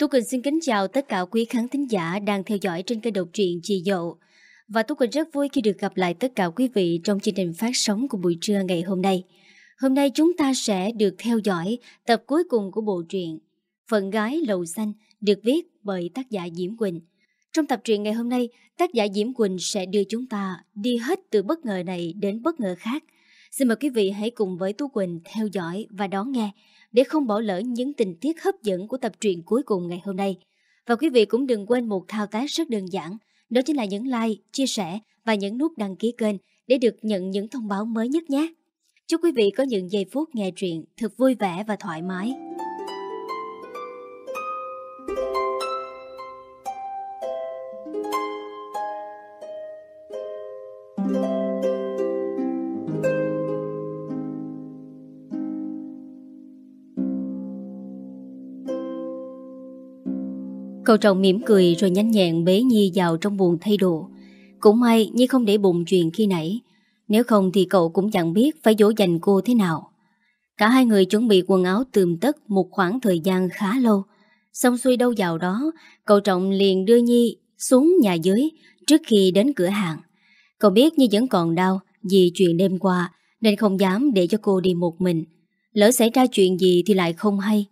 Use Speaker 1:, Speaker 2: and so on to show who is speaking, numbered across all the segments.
Speaker 1: Tú Quỳnh xin kính chào tất cả quý khán thính giả đang theo dõi trên kênh độc truyện Chị Dậu. Và Tú Quỳnh rất vui khi được gặp lại tất cả quý vị trong chương trình phát sóng của buổi trưa ngày hôm nay. Hôm nay chúng ta sẽ được theo dõi tập cuối cùng của bộ truyện Phận gái lầu xanh được viết bởi tác giả Diễm Quỳnh. Trong tập truyện ngày hôm nay, tác giả Diễm Quỳnh sẽ đưa chúng ta đi hết từ bất ngờ này đến bất ngờ khác. Xin mời quý vị hãy cùng với Tú Quỳnh theo dõi và đón nghe để không bỏ lỡ những tình tiết hấp dẫn của tập truyện cuối cùng ngày hôm nay. Và quý vị cũng đừng quên một thao tác rất đơn giản, đó chính là nhấn like, chia sẻ và nhấn nút đăng ký kênh để được nhận những thông báo mới nhất nhé. Chúc quý vị có những giây phút nghe truyện thật vui vẻ và thoải mái. Cậu chồng mỉm cười rồi nhanh nhẹn bế Nhi vào trong buồng thay đồ. Cũng may Nhi không để bụng chuyện khi nãy. Nếu không thì cậu cũng chẳng biết phải dỗ dành cô thế nào. Cả hai người chuẩn bị quần áo tươm tất một khoảng thời gian khá lâu. Xong xuôi đâu vào đó, cậu trọng liền đưa Nhi xuống nhà dưới trước khi đến cửa hàng. Cậu biết Nhi vẫn còn đau vì chuyện đêm qua nên không dám để cho cô đi một mình. Lỡ xảy ra chuyện gì thì lại không hay.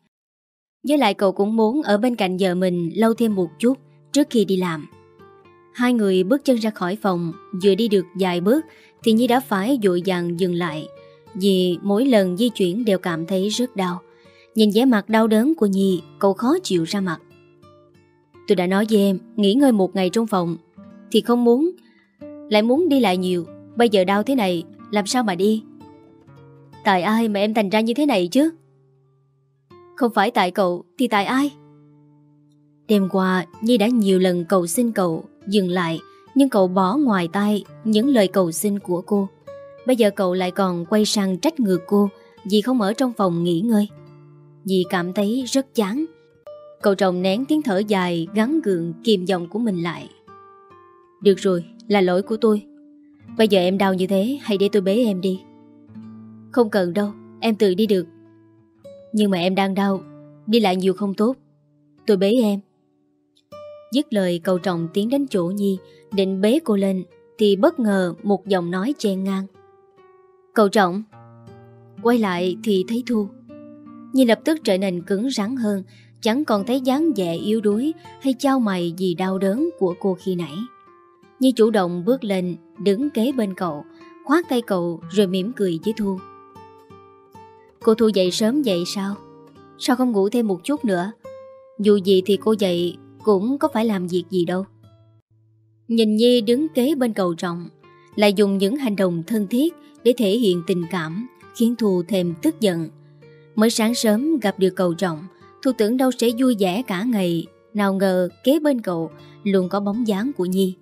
Speaker 1: Với lại cậu cũng muốn ở bên cạnh vợ mình lâu thêm một chút trước khi đi làm. Hai người bước chân ra khỏi phòng, vừa đi được vài bước thì Nhi đã phải dội dàng dừng lại vì mỗi lần di chuyển đều cảm thấy rất đau. Nhìn vẻ mặt đau đớn của Nhi, cậu khó chịu ra mặt. Tôi đã nói với em, nghỉ ngơi một ngày trong phòng thì không muốn, lại muốn đi lại nhiều. Bây giờ đau thế này, làm sao mà đi? Tại ai mà em thành ra như thế này chứ? Không phải tại cậu thì tại ai? Đêm qua, Nhi đã nhiều lần cầu xin cậu Dừng lại, Nhưng cậu bỏ ngoài tay Những lời cầu xin của cô. Bây giờ cậu lại còn quay sang trách ngược cô Vì không ở trong phòng nghỉ ngơi. Nhi cảm thấy rất chán. Cậu chồng nén tiếng thở dài Gắn gượng kìm giọng của mình lại. Được rồi, Là lỗi của tôi. Bây giờ em đau như thế, Hãy để tôi bế em đi. Không cần đâu, Em tự đi được nhưng mà em đang đau, Đi lại nhiều không tốt. Tôi bế em. Dứt lời cầu trọng tiến đến chỗ Nhi, Định bế cô lên, Thì bất ngờ một giọng nói chen ngang. Cầu trọng, Quay lại thì thấy Thu. Nhi lập tức trở nên cứng rắn hơn, Chẳng còn thấy dáng vẻ yếu đuối Hay trao mày gì đau đớn của cô khi nãy. Nhi chủ động bước lên, Đứng kế bên cậu, Khoát tay cậu rồi mỉm cười với Thu. Cô Thu dậy sớm vậy sao? Sao không ngủ thêm một chút nữa? Dù gì thì cô dậy Cũng có phải làm việc gì đâu. Nhìn Nhi đứng kế bên cầu trọng Lại dùng những hành động thân thiết Để thể hiện tình cảm, Khiến Thu thêm tức giận. Mới sáng sớm gặp được cầu trọng Thu tưởng đâu sẽ vui vẻ cả ngày. Nào ngờ kế bên cậu Luôn có bóng dáng của Nhi.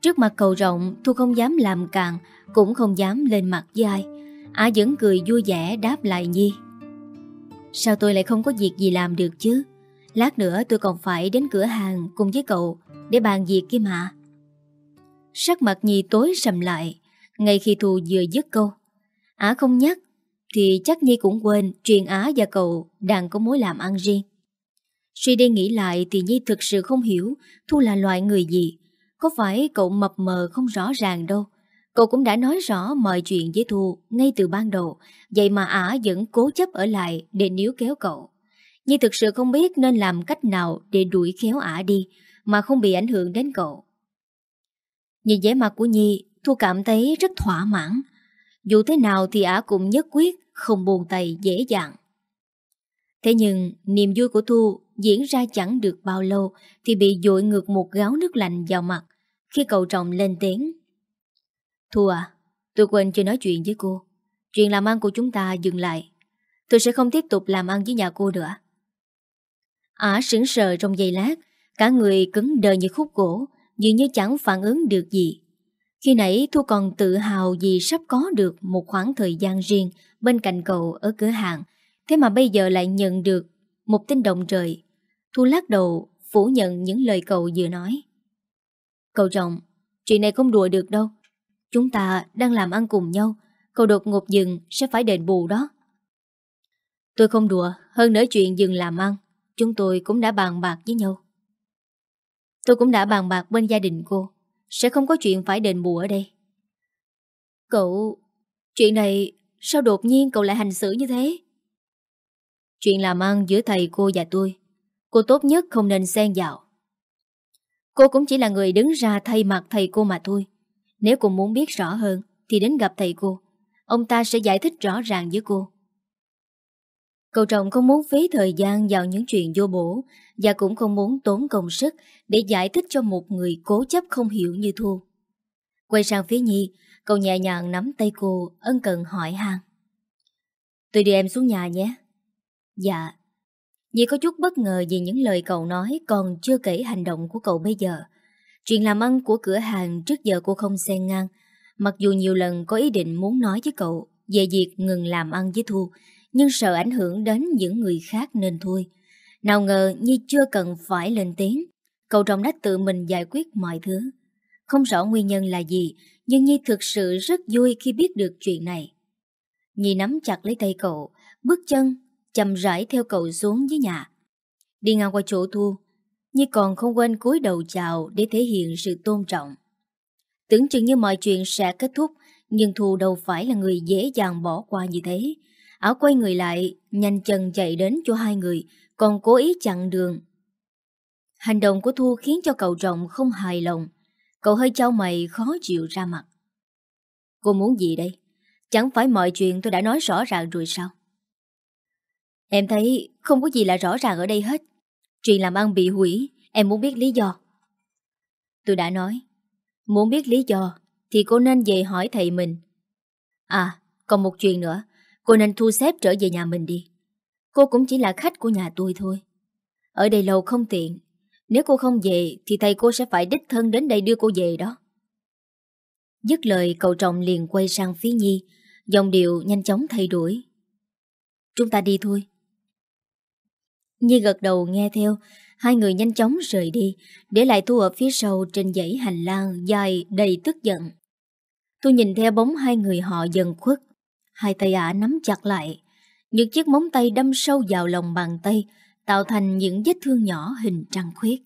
Speaker 1: Trước mặt cầu rộng, Thu không dám làm càng Cũng không dám lên mặt với ai. Á vẫn cười vui vẻ đáp lại Nhi. Sao tôi lại không có việc gì làm được chứ? Lát nữa tôi còn phải đến cửa hàng cùng với cậu Để bàn việc kia mà. Sắc mặt Nhi tối sầm lại, Ngay khi Thu vừa dứt câu. Á không nhắc, Thì chắc Nhi cũng quên Truyền Á và cậu đang có mối làm ăn riêng. Suy đi nghĩ lại Thì Nhi thực sự không hiểu Thu là loại người gì. Có phải cậu mập mờ không rõ ràng đâu Cậu cũng đã nói rõ mọi chuyện với Thu ngay từ ban đầu, vậy mà ả vẫn cố chấp ở lại để níu kéo cậu. Nhi thực sự không biết nên làm cách nào để đuổi khéo ả đi, mà không bị ảnh hưởng đến cậu. Nhìn vẻ mặt của Nhi, Thu cảm thấy rất thỏa mãn. Dù thế nào thì ả cũng nhất quyết, không buồn tay dễ dàng. Thế nhưng, niềm vui của Thu diễn ra chẳng được bao lâu thì bị dội ngược một gáo nước lạnh vào mặt khi cậu trọng lên tiếng. Thu à, tôi quên chưa nói chuyện với cô. Chuyện làm ăn của chúng ta dừng lại. Tôi sẽ không tiếp tục làm ăn với nhà cô nữa. Ả sững sờ trong giây lát, cả người cứng đờ như khúc gỗ, dường như chẳng phản ứng được gì. Khi nãy Thu còn tự hào vì sắp có được một khoảng thời gian riêng bên cạnh cậu ở cửa hàng, thế mà bây giờ lại nhận được một tin động trời. Thu lắc đầu, phủ nhận những lời cậu vừa nói. Cậu chồng chuyện này không đùa được đâu. Chúng ta đang làm ăn cùng nhau. Cậu đột ngột dừng sẽ phải đền bù đó. Tôi không đùa, Hơn nữa chuyện dừng làm ăn, Chúng tôi cũng đã bàn bạc với nhau. Tôi cũng đã bàn bạc bên gia đình cô, Sẽ không có chuyện phải đền bù ở đây. Cậu, Chuyện này Sao đột nhiên cậu lại hành xử như thế? Chuyện làm ăn giữa thầy cô và tôi, Cô tốt nhất không nên xen vào. Cô cũng chỉ là người đứng ra thay mặt thầy cô mà thôi. Nếu cô muốn biết rõ hơn Thì đến gặp thầy cô Ông ta sẽ giải thích rõ ràng với cô Cậu trọng không muốn phí thời gian vào những chuyện vô bổ và cũng không muốn tốn công sức để giải thích cho một người cố chấp không hiểu như Thu. Quay sang phía Nhi, cậu nhẹ nhàng nắm tay cô, ân cần hỏi han. Tôi đưa em xuống nhà nhé. Dạ. Nhi có chút bất ngờ vì những lời cậu nói còn chưa kể hành động của cậu bây giờ. Chuyện làm ăn của cửa hàng trước giờ cô không xen ngang, mặc dù nhiều lần có ý định muốn nói với cậu về việc ngừng làm ăn với Thu, nhưng sợ ảnh hưởng đến những người khác nên thôi. Nào ngờ Nhi chưa cần phải lên tiếng, cậu trọng đã tự mình giải quyết mọi thứ. Không rõ nguyên nhân là gì, nhưng Nhi thực sự rất vui khi biết được chuyện này. Nhi nắm chặt lấy tay cậu, bước chân, chậm rãi theo cậu xuống dưới nhà. Đi ngang qua chỗ Thu, Nhi còn không quên cúi đầu chào để thể hiện sự tôn trọng. Tưởng chừng như mọi chuyện sẽ kết thúc, nhưng Thu đâu phải là người dễ dàng bỏ qua như thế. Ảo quay người lại, nhanh chân chạy đến cho hai người, còn cố ý chặn đường. Hành động của Thu khiến cho cậu trọng không hài lòng. Cậu hơi trao mày khó chịu ra mặt. Cô muốn gì đây? Chẳng phải mọi chuyện tôi đã nói rõ ràng rồi sao? Em thấy không có gì là rõ ràng ở đây hết. Chuyện làm ăn bị hủy, em muốn biết lý do. Tôi đã nói, muốn biết lý do thì cô nên về hỏi thầy mình. À, còn một chuyện nữa, Cô nên thu xếp trở về nhà mình đi. Cô cũng chỉ là khách của nhà tôi thôi. Ở đây lâu không tiện Nếu cô không về Thì thầy cô sẽ phải đích thân đến đây đưa cô về đó. Dứt lời cậu trọng liền quay sang phía Nhi Dòng điệu nhanh chóng thay đổi. Chúng ta đi thôi. Nhi gật đầu nghe theo. Hai người nhanh chóng rời đi, Để lại Thu ở phía sau trên dãy hành lang dài đầy tức giận. Tôi nhìn theo bóng hai người họ dần khuất. Hai tay ả nắm chặt lại. Những chiếc móng tay đâm sâu vào lòng bàn tay, Tạo thành những vết thương nhỏ hình trăng khuyết.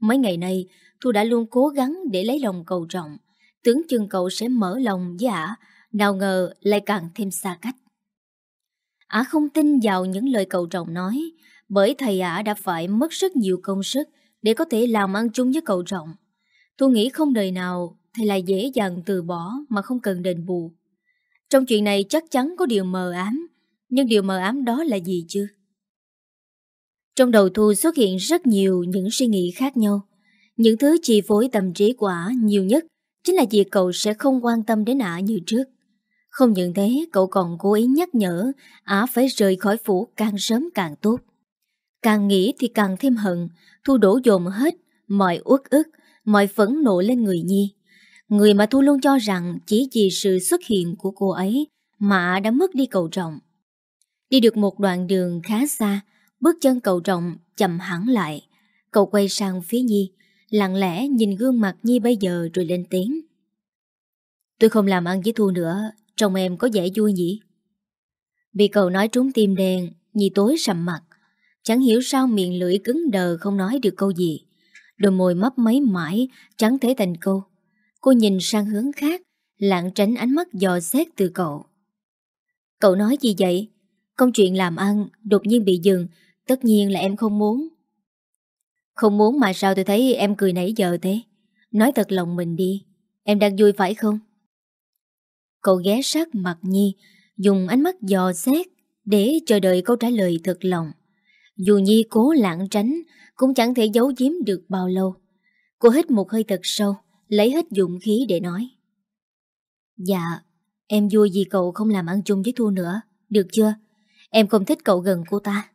Speaker 1: Mấy ngày nay, Thu đã luôn cố gắng để lấy lòng cầu trọng Tưởng chừng cậu sẽ mở lòng với ả, Nào ngờ lại càng thêm xa cách. Ả không tin vào những lời cầu trọng nói. Bởi thầy ả đã phải mất rất nhiều công sức Để có thể làm ăn chung với cậu trọng Thu nghĩ không đời nào Thầy lại dễ dàng từ bỏ Mà không cần đền bù. Trong chuyện này chắc chắn có điều mờ ám, Nhưng điều mờ ám đó là gì chứ? Trong đầu Thu xuất hiện rất nhiều những suy nghĩ khác nhau. Những thứ chi phối tâm trí của ả nhiều nhất Chính là việc cậu sẽ không quan tâm đến ả như trước. Không những thế, cậu còn cố ý nhắc nhở Ả phải rời khỏi phủ càng sớm càng tốt. Càng nghĩ thì càng thêm hận Thu đổ dồn hết Mọi uất ức Mọi phẫn nộ lên người Nhi Người mà Thu luôn cho rằng chỉ vì sự xuất hiện của cô ấy mà đã mất đi cầu trọng. Đi được một đoạn đường khá xa, bước chân cầu trọng chậm hẳn lại. Cậu quay sang phía Nhi, lặng lẽ nhìn gương mặt Nhi bây giờ rồi lên tiếng. Tôi không làm ăn với Thu nữa, trông em có vẻ vui nhỉ? Bị cậu nói trúng tim đen, Nhi tối sầm mặt. Chẳng hiểu sao miệng lưỡi cứng đờ không nói được câu gì. Đôi môi mấp máy mãi, chẳng thể thành câu. Cô nhìn sang hướng khác Lạng tránh ánh mắt dò xét từ cậu Cậu nói gì vậy? Công chuyện làm ăn đột nhiên bị dừng Tất nhiên là em không muốn Không muốn mà sao tôi thấy em cười nãy giờ thế Nói thật lòng mình đi Em đang vui phải không? Cậu ghé sát mặt Nhi Dùng ánh mắt dò xét Để chờ đợi câu trả lời thật lòng dù Nhi cố lãng tránh, Cũng chẳng thể giấu giếm được bao lâu. Cô hít một hơi thật sâu, Lấy hết dụng khí để nói. Dạ Em vui vì cậu không làm ăn chung với Thu nữa, Được chưa? Em không thích cậu gần cô ta.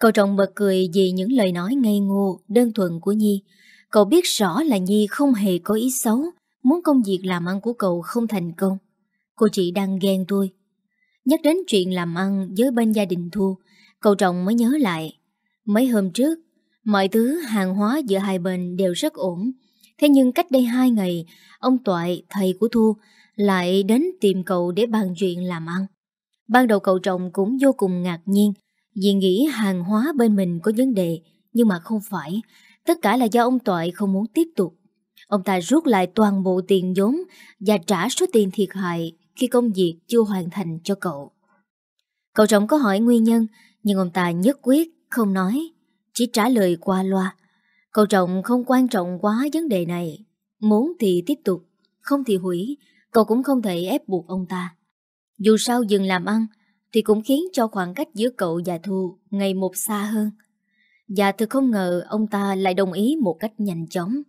Speaker 1: Cậu trọng bật cười vì những lời nói ngây ngô, Đơn thuần của Nhi. Cậu biết rõ là Nhi không hề có ý xấu, Muốn công việc làm ăn của cậu không thành công. Cô chỉ đang ghen tôi. Nhắc đến chuyện làm ăn với bên gia đình Thu Cậu trọng mới nhớ lại. Mấy hôm trước Mọi thứ hàng hóa giữa hai bên đều rất ổn. Thế nhưng cách đây hai ngày, ông Toại, thầy của Thu, lại đến tìm cậu để bàn chuyện làm ăn. Ban đầu cậu trọng cũng vô cùng ngạc nhiên, Vì nghĩ hàng hóa bên mình có vấn đề Nhưng mà không phải. Tất cả là do ông Toại không muốn tiếp tục. Ông ta rút lại toàn bộ tiền vốn Và trả số tiền thiệt hại Khi công việc chưa hoàn thành cho cậu. Cậu trọng có hỏi nguyên nhân nhưng ông ta nhất quyết không nói, Chỉ trả lời qua loa. Cậu trọng không quan trọng quá vấn đề này. Muốn thì tiếp tục, Không thì hủy. Cậu cũng không thể ép buộc ông ta. Dù sao dừng làm ăn Thì cũng khiến cho khoảng cách giữa cậu và Thu Ngày một xa hơn. Và thực không ngờ ông ta lại đồng ý một cách nhanh chóng.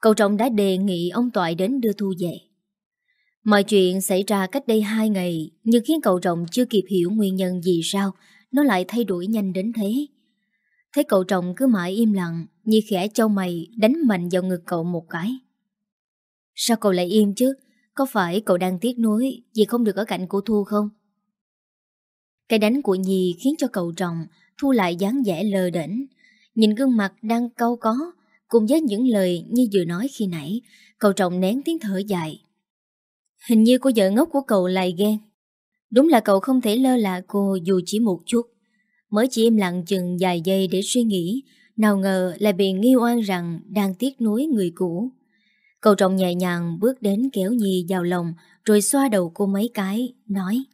Speaker 1: Cậu trọng đã đề nghị ông Toại đến đưa Thu về. Mọi chuyện xảy ra cách đây hai ngày Nhưng khiến cậu trọng chưa kịp hiểu nguyên nhân gì sao Nó lại thay đổi nhanh đến thế. Thấy cậu trọng cứ mãi im lặng Như khẽ châu mày, đánh mạnh vào ngực cậu một cái. Sao cậu lại im chứ? Có phải cậu đang tiếc nuối Vì không được ở cạnh của Thu không? Cái đánh của Nhi khiến cho cậu trọng Thu lại dáng vẻ lờ đỉnh. Nhìn gương mặt đang câu có, Cùng với những lời như vừa nói khi nãy, Cậu trọng nén tiếng thở dài. Hình như cô vợ ngốc của cậu lại ghen. Đúng là cậu không thể lơ là cô dù chỉ một chút. Mới chỉ im lặng chừng vài giây để suy nghĩ, Nào ngờ lại bị nghi oan rằng Đang tiếc nuối người cũ. Cậu trọng nhẹ nhàng bước đến kéo Nhi vào lòng, Rồi xoa đầu cô mấy cái, Nói,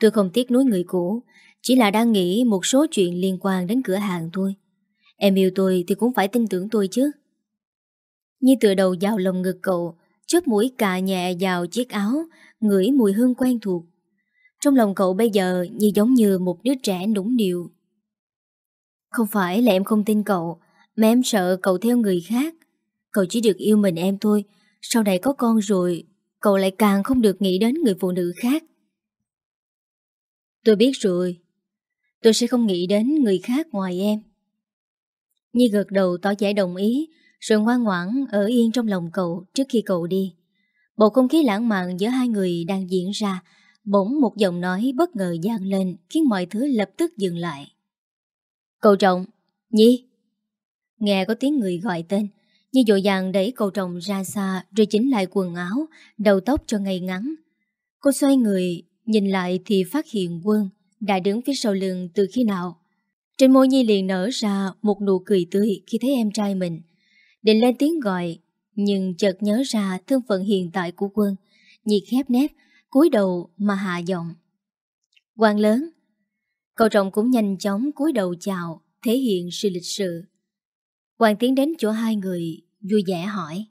Speaker 1: Tôi không tiếc nuối người cũ, Chỉ là đang nghĩ một số chuyện liên quan đến cửa hàng thôi. Em yêu tôi thì cũng phải tin tưởng tôi chứ. Nhi tựa đầu vào lòng ngực cậu Chớp mũi cà nhẹ vào chiếc áo, Ngửi mùi hương quen thuộc. Trong lòng cậu bây giờ Như giống như một đứa trẻ nũng nịu. Không phải là em không tin cậu, Mà em sợ cậu theo người khác. Cậu chỉ được yêu mình em thôi, Sau này có con rồi, Cậu lại càng không được nghĩ đến người phụ nữ khác. Tôi biết rồi, Tôi sẽ không nghĩ đến người khác ngoài em. Nhi gật đầu tỏ vẻ đồng ý rồi ngoan ngoãn ở yên trong lòng cậu trước khi cậu đi. Bầu không khí lãng mạn giữa hai người đang diễn ra, Bỗng một giọng nói bất ngờ gian lên, Khiến mọi thứ lập tức dừng lại. Cậu trọng, Nhi. Nghe có tiếng người gọi tên, Nhi dội dàng đẩy cậu trọng ra xa, Rồi chỉnh lại quần áo, Đầu tóc cho ngay ngắn. Cô xoay người, Nhìn lại thì phát hiện quân Đã đứng phía sau lưng từ khi nào. Trên môi Nhi liền nở ra một nụ cười tươi khi thấy em trai mình. Định lên tiếng gọi, nhưng chợt nhớ ra thân phận hiện tại của quân. nhiệt khép nép, cúi đầu mà hạ giọng. Quan lớn. Cậu trọng cũng nhanh chóng cúi đầu chào, thể hiện sự lịch sự. Hoàng tiến đến chỗ hai người, vui vẻ hỏi.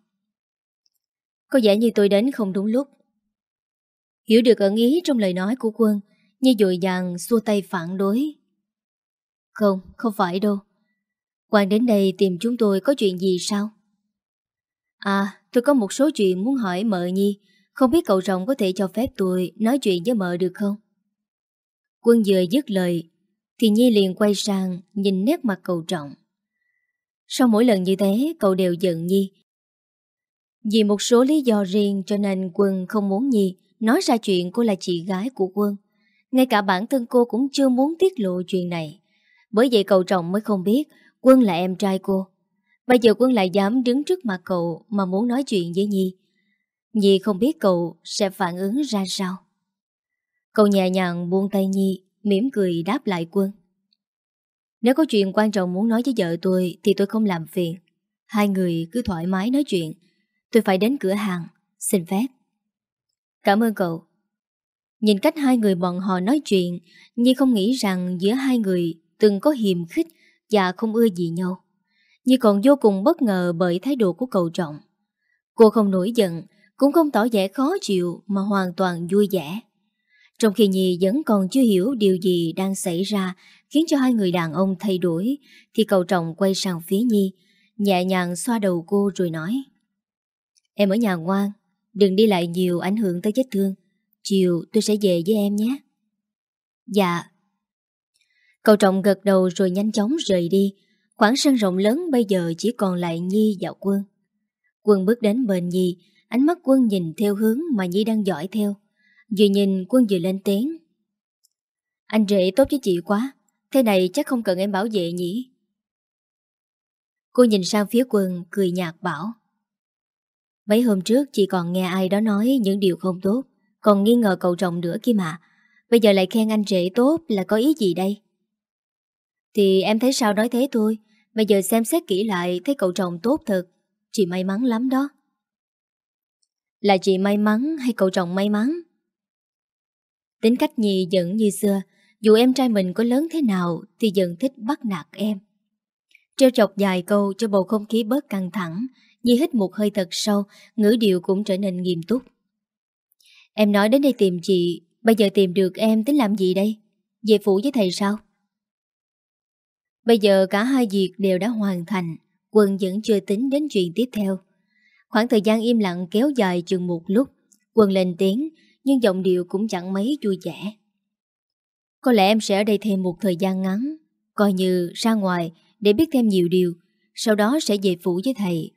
Speaker 1: Có vẻ như tôi đến không đúng lúc. Hiểu được ẩn ý trong lời nói của quân, như dội dàng xua tay phản đối. Không, không phải đâu. Quang đến đây tìm chúng tôi có chuyện gì sao? À, tôi có một số chuyện muốn hỏi mợ Nhi. Không biết cậu rồng có thể cho phép tôi nói chuyện với mợ được không? Quân vừa dứt lời, thì Nhi liền quay sang nhìn nét mặt cậu trọng. Sau mỗi lần như thế, cậu đều giận Nhi. Vì một số lý do riêng cho nên Quân không muốn Nhi nói ra chuyện cô là chị gái của Quân. Ngay cả bản thân cô cũng chưa muốn tiết lộ chuyện này. Bởi vậy cậu trọng mới không biết Quân là em trai cô. Bây giờ Quân lại dám đứng trước mặt cậu Mà muốn nói chuyện với Nhi. Nhi không biết cậu sẽ phản ứng ra sao. Cậu nhẹ nhàng buông tay Nhi, mỉm cười đáp lại Quân. Nếu có chuyện quan trọng muốn nói với vợ tôi Thì tôi không làm phiền. Hai người cứ thoải mái nói chuyện. Tôi phải đến cửa hàng, Xin phép. Cảm ơn cậu. Nhìn cách hai người bọn họ nói chuyện, Nhi không nghĩ rằng giữa hai người từng có hiềm khích và không ưa gì nhau. nhi còn vô cùng bất ngờ bởi thái độ của cậu trọng. Cô không nổi giận, cũng không tỏ vẻ khó chịu mà hoàn toàn vui vẻ. Trong khi Nhi vẫn còn chưa hiểu điều gì đang xảy ra khiến cho hai người đàn ông thay đổi, thì cậu trọng quay sang phía Nhi, nhẹ nhàng xoa đầu cô rồi nói. Em ở nhà ngoan, đừng đi lại nhiều ảnh hưởng tới vết thương. Chiều tôi sẽ về với em nhé. Dạ, Cậu trọng gật đầu rồi nhanh chóng rời đi. Khoảng sân rộng lớn bây giờ chỉ còn lại Nhi và Quân. Quân bước đến bên Nhi, ánh mắt Quân nhìn theo hướng mà Nhi đang dõi theo. Vừa nhìn Quân vừa lên tiếng. Anh rể tốt với chị quá, thế này chắc không cần em bảo vệ nhỉ? Cô nhìn sang phía Quân, cười nhạt bảo. Mấy hôm trước chị còn nghe ai đó nói những điều không tốt, còn nghi ngờ cậu trọng nữa kia mà. Bây giờ lại khen anh rể tốt là có ý gì đây? Thì em thấy sao nói thế thôi? Bây giờ xem xét kỹ lại, Thấy cậu chồng tốt thật. Chị may mắn lắm đó. Là chị may mắn hay cậu chồng may mắn? Tính cách Nhi vẫn như xưa, Dù em trai mình có lớn thế nào Thì vẫn thích bắt nạt em. Treo chọc dài câu cho bầu không khí bớt căng thẳng Nhi hít một hơi thật sâu, Ngữ điệu cũng trở nên nghiêm túc. Em nói đến đây tìm chị, Bây giờ tìm được em tính làm gì đây? Về phủ với thầy sao? Bây giờ cả hai việc đều đã hoàn thành Quân vẫn chưa tính đến chuyện tiếp theo. Khoảng thời gian im lặng kéo dài chừng một lúc Quân lên tiếng, Nhưng giọng điệu cũng chẳng mấy vui vẻ. Có lẽ em sẽ ở đây thêm một thời gian ngắn, Coi như ra ngoài Để biết thêm nhiều điều, Sau đó sẽ về phủ với thầy.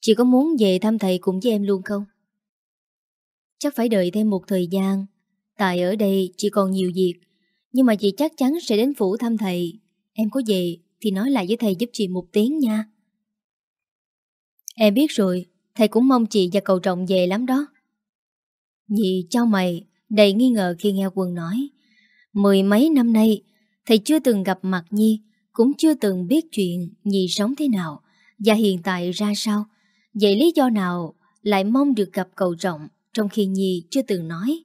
Speaker 1: Chị có muốn về thăm thầy cùng với em luôn không? Chắc phải đợi thêm một thời gian. Tại ở đây chỉ còn nhiều việc, Nhưng mà chị chắc chắn sẽ đến phủ thăm thầy. Em có gì thì nói lại với thầy giúp chị một tiếng nha. Em biết rồi, Thầy cũng mong chị và cậu trọng về lắm đó. Nhị cho mày, Đầy nghi ngờ khi nghe quân nói. Mười mấy năm nay, Thầy chưa từng gặp mặt Nhi, Cũng chưa từng biết chuyện Nhi sống thế nào Và hiện tại ra sao. Vậy lý do nào lại mong được gặp cậu trọng Trong khi Nhi chưa từng nói?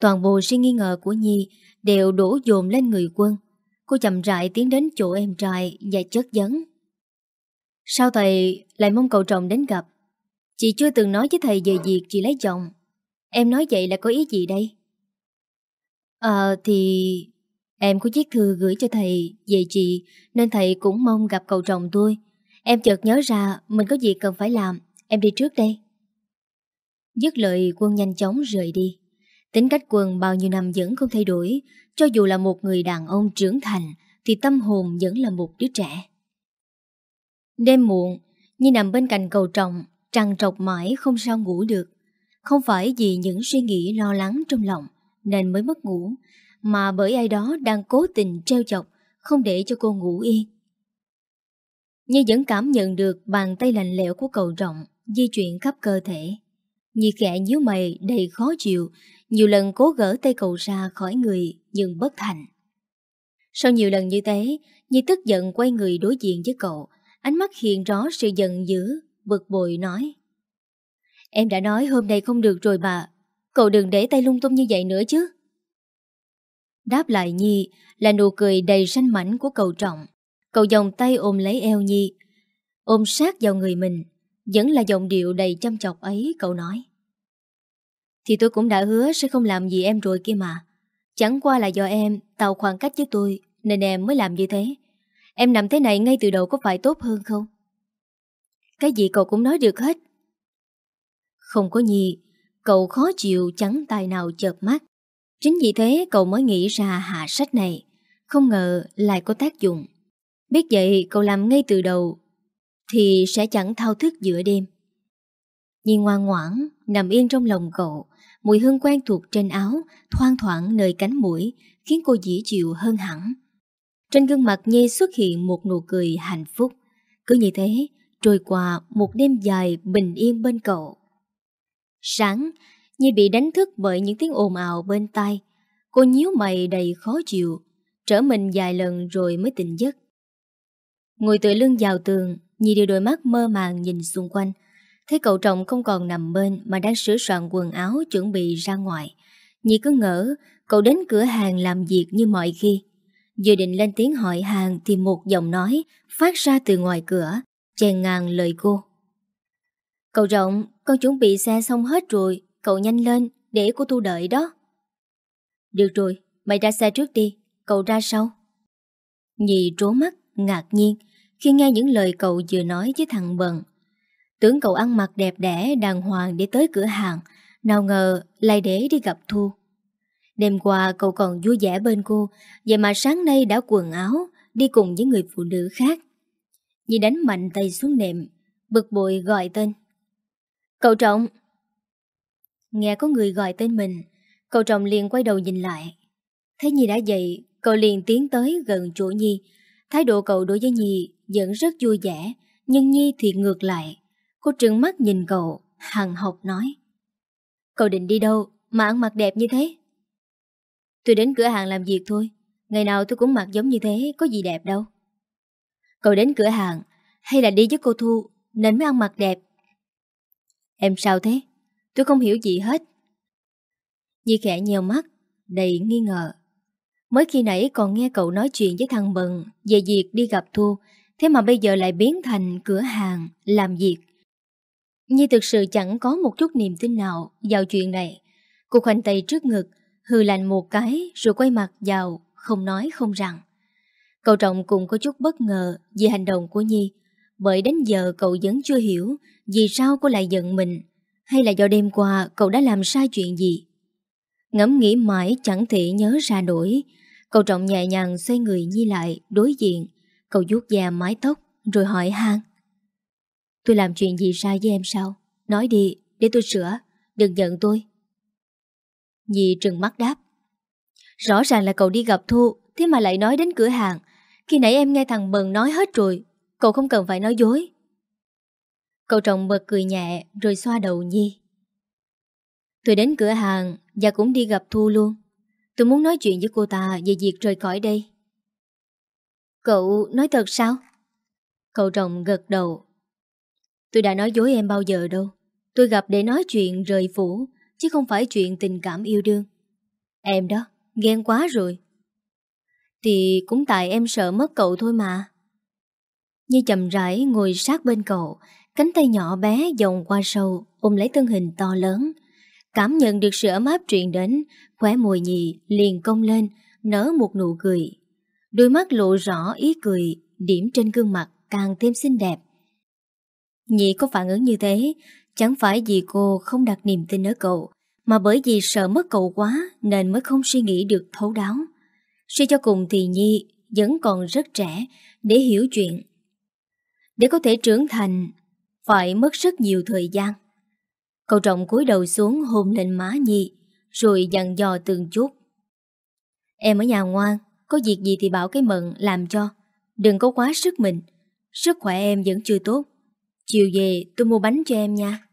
Speaker 1: Toàn bộ suy nghi ngờ của Nhi Đều đổ dồn lên người quân Cô chậm rãi tiến đến chỗ em trai Và chất vấn. Sao thầy lại mong cậu chồng đến gặp? Chị chưa từng nói với thầy về việc chị lấy chồng. Em nói vậy là có ý gì đây? Ờ thì Em có chiếc thư gửi cho thầy về chị, Nên thầy cũng mong gặp cậu chồng tôi. Em chợt nhớ ra Mình có việc cần phải làm. Em đi trước đây. Dứt lời, quân nhanh chóng rời đi. Tính cách quân bao nhiêu năm vẫn không thay đổi, Cho dù là một người đàn ông trưởng thành, Thì tâm hồn vẫn là một đứa trẻ. Đêm muộn Nhi nằm bên cạnh cầu trọng Trăng trọc mãi không sao ngủ được. Không phải vì những suy nghĩ lo lắng trong lòng Nên mới mất ngủ, Mà bởi ai đó đang cố tình treo chọc, Không để cho cô ngủ yên. Nhi vẫn cảm nhận được bàn tay lạnh lẽo của cầu trọng Di chuyển khắp cơ thể. Nhi khẽ nhíu mày đầy khó chịu nhiều lần cố gỡ tay cậu ra khỏi người Nhưng bất thành. Sau nhiều lần như thế, Nhi tức giận quay người đối diện với cậu. Ánh mắt hiện rõ sự giận dữ, Bực bội nói, Em đã nói hôm nay không được rồi bà. Cậu đừng để tay lung tung như vậy nữa chứ. Đáp lại Nhi Là nụ cười đầy xanh mảnh của cậu trọng. Cậu dòng tay ôm lấy eo Nhi, Ôm sát vào người mình, vẫn là giọng điệu đầy chăm chọc ấy, cậu nói thì tôi cũng đã hứa sẽ không làm gì em rồi kia mà. Chẳng qua là do em tạo khoảng cách với tôi Nên em mới làm như thế. Em nằm thế này ngay từ đầu có phải tốt hơn không? Cái gì cậu cũng nói được hết. Không có gì Cậu khó chịu chẳng tài nào chợp mắt. Chính vì thế cậu mới nghĩ ra hạ sách này Không ngờ lại có tác dụng. Biết vậy cậu làm ngay từ đầu thì sẽ chẳng thao thức giữa đêm. nhìn ngoan ngoãn, nằm yên trong lòng cậu, mùi hương quen thuộc trên áo, thoang thoảng nơi cánh mũi, khiến cô dễ chịu hơn hẳn. Trên gương mặt Nhi xuất hiện một nụ cười hạnh phúc. Cứ như thế, trôi qua một đêm dài bình yên bên cậu. Sáng, Nhi bị đánh thức bởi những tiếng ồn ào bên tai. Cô nhíu mày đầy khó chịu, trở mình vài lần rồi mới tỉnh giấc. Ngồi tựa lưng vào tường, Nhi đưa đôi mắt mơ màng nhìn xung quanh Thấy cậu chồng không còn nằm bên Mà đang sửa soạn quần áo chuẩn bị ra ngoài. Nhi cứ ngỡ, Cậu đến cửa hàng làm việc như mọi khi. Vừa định lên tiếng hỏi hàng Thì một giọng nói Phát ra từ ngoài cửa, Chèn ngang lời cô. Cậu rộng, Con chuẩn bị xe xong hết rồi, Cậu nhanh lên, để cô thu đợi đó. Được rồi, Mày ra xe trước đi, Cậu ra sau. Nhi trố mắt, ngạc nhiên, khi nghe những lời cậu vừa nói với thằng Bận. Tưởng cậu ăn mặc đẹp đẽ đàng hoàng để tới cửa hàng, nào ngờ lại để đi gặp Thu. Đêm qua cậu còn vui vẻ bên cô, vậy mà sáng nay đã quần áo, đi cùng với người phụ nữ khác. Nhi đánh mạnh tay xuống nệm, bực bội gọi tên. Cậu Trọng! Nghe có người gọi tên mình, cậu Trọng liền quay đầu nhìn lại. Thấy Nhi đã dậy, cậu liền tiến tới gần chỗ Nhi. Thái độ cậu đối với Nhi vẫn rất vui vẻ, nhưng Nhi thì ngược lại. Cô trừng mắt nhìn cậu, hằng học nói. Cậu định đi đâu mà ăn mặc đẹp như thế? Tôi đến cửa hàng làm việc thôi. Ngày nào tôi cũng mặc giống như thế Có gì đẹp đâu. Cậu đến cửa hàng Hay là đi với cô Thu Nên mới ăn mặc đẹp? Em sao thế? Tôi không hiểu gì hết. Nhi khẽ nhèo mắt Đầy nghi ngờ. Mới khi nãy còn nghe cậu nói chuyện với thằng Bận Về việc đi gặp Thu Thế mà bây giờ lại biến thành cửa hàng Làm việc. Nhi thực sự chẳng có một chút niềm tin nào Vào chuyện này. Cô khoanh tay trước ngực Hư lạnh một cái rồi quay mặt vào, Không nói không rằng. Cậu Trọng cũng có chút bất ngờ Về hành động của Nhi, Bởi đến giờ cậu vẫn chưa hiểu Vì sao cô lại giận mình, Hay là do đêm qua cậu đã làm sai chuyện gì. Ngẫm nghĩ mãi chẳng thể nhớ ra nổi, Cậu Trọng nhẹ nhàng xoay người Nhi lại Đối diện. Cậu vuốt già mái tóc Rồi hỏi han. Tôi làm chuyện gì sai với em sao? Nói đi, để tôi sửa. Đừng giận tôi. Nhi trừng mắt đáp. Rõ ràng là cậu đi gặp Thu, Thế mà lại nói đến cửa hàng. Khi nãy em nghe thằng Bần nói hết rồi, Cậu không cần phải nói dối. Cậu trọng bật cười nhẹ, Rồi xoa đầu Nhi. Tôi đến cửa hàng Và cũng đi gặp Thu luôn. Tôi muốn nói chuyện với cô ta Về việc rời khỏi đây. Cậu nói thật sao? Cậu trọng gật đầu. Tôi đã nói dối em bao giờ đâu. Tôi gặp để nói chuyện rời phủ Chứ không phải chuyện tình cảm yêu đương. Em đó, ghen quá rồi. Thì cũng tại em sợ mất cậu thôi mà. Như chậm rãi ngồi sát bên cậu Cánh tay nhỏ bé dòng qua sâu Ôm lấy thân hình to lớn. Cảm nhận được sự ấm áp truyền đến Khóe mùi nhì liền cong lên Nở một nụ cười. Đôi mắt lộ rõ ý cười Điểm trên gương mặt càng thêm xinh đẹp. Nhị có phản ứng như thế, Chẳng phải vì cô không đặt niềm tin ở cậu, Mà bởi vì sợ mất cậu quá Nên mới không suy nghĩ được thấu đáo. Suy cho cùng thì Nhi Vẫn còn rất trẻ Để hiểu chuyện. Để có thể trưởng thành, Phải mất rất nhiều thời gian. Cậu trọng cúi đầu xuống hôn lên má Nhi, Rồi dặn dò từng chút. Em ở nhà ngoan, Có việc gì thì bảo cái mận làm cho, Đừng có quá sức mình, Sức khỏe em vẫn chưa tốt. Chiều về, tôi mua bánh cho em nha.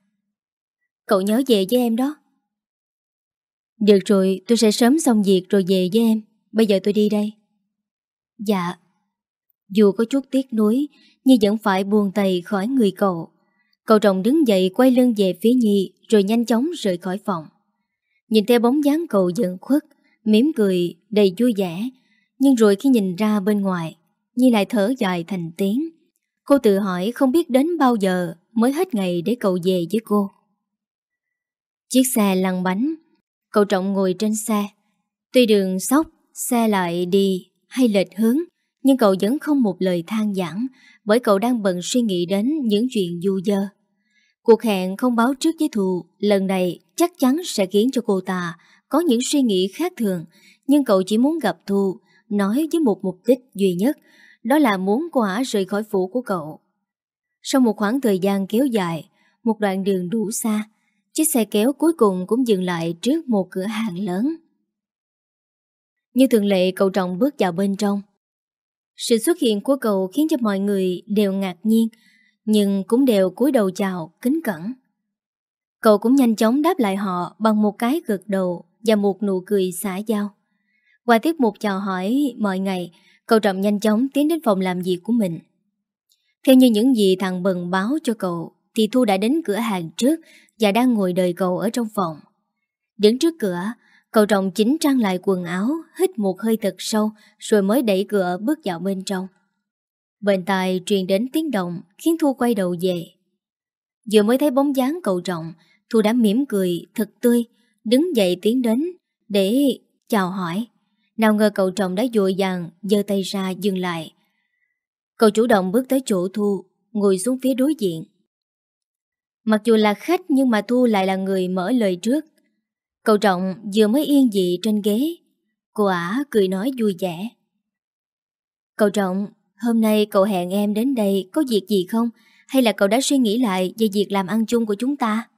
Speaker 1: Cậu nhớ về với em đó. Được rồi, tôi sẽ sớm xong việc rồi về với em. Bây giờ tôi đi đây. Dạ. Dù có chút tiếc nuối, Nhưng vẫn phải buông tay khỏi người cậu. Cậu chồng đứng dậy, quay lưng về phía Nhi, Rồi nhanh chóng rời khỏi phòng. Nhìn theo bóng dáng cậu dần khuất, mỉm cười, đầy vui vẻ, Nhưng rồi khi nhìn ra bên ngoài, Nhi lại thở dài thành tiếng. Cô tự hỏi không biết đến bao giờ mới hết ngày để cậu về với cô. Chiếc xe lăn bánh, cậu trọng ngồi trên xe. Tuy đường sóc, xe lại đi hay lệch hướng, nhưng cậu vẫn không một lời than giảng bởi cậu đang bận suy nghĩ đến những chuyện du dơ. Cuộc hẹn không báo trước với Thù lần này chắc chắn sẽ khiến cho cô ta có những suy nghĩ khác thường, nhưng cậu chỉ muốn gặp thù nói với một mục đích duy nhất đó là muốn quả rời khỏi phủ của cậu. Sau một khoảng thời gian kéo dài, một đoạn đường đủ xa, chiếc xe kéo cuối cùng cũng dừng lại trước một cửa hàng lớn. Như thường lệ cậu trọng bước vào bên trong. Sự xuất hiện của cậu khiến cho mọi người đều ngạc nhiên, nhưng cũng đều cúi đầu chào, kính cẩn. Cậu cũng nhanh chóng đáp lại họ bằng một cái gật đầu và một nụ cười xả giao. Qua tiếp một chào hỏi mọi ngày, Cậu Trọng nhanh chóng tiến đến phòng làm việc của mình. Theo như những gì thằng Bần báo cho cậu, thì Thu đã đến cửa hàng trước và đang ngồi đợi cậu ở trong phòng. Đứng trước cửa, cậu Trọng chính trang lại quần áo, hít một hơi thật sâu rồi mới đẩy cửa bước vào bên trong. Bên tai truyền đến tiếng động khiến Thu quay đầu về. Vừa mới thấy bóng dáng cậu Trọng, Thu đã mỉm cười thật tươi, đứng dậy tiến đến để chào hỏi. Nào ngờ cậu chồng đã dội dàng, giơ tay ra dừng lại. Cậu chủ động bước tới chỗ Thu, Ngồi xuống phía đối diện. Mặc dù là khách, Nhưng mà Thu lại là người mở lời trước. Cậu trọng vừa mới yên dị trên ghế. Cô ả cười nói vui vẻ. Cậu trọng, Hôm nay cậu hẹn em đến đây Có việc gì không? Hay là cậu đã suy nghĩ lại Về việc làm ăn chung của chúng ta?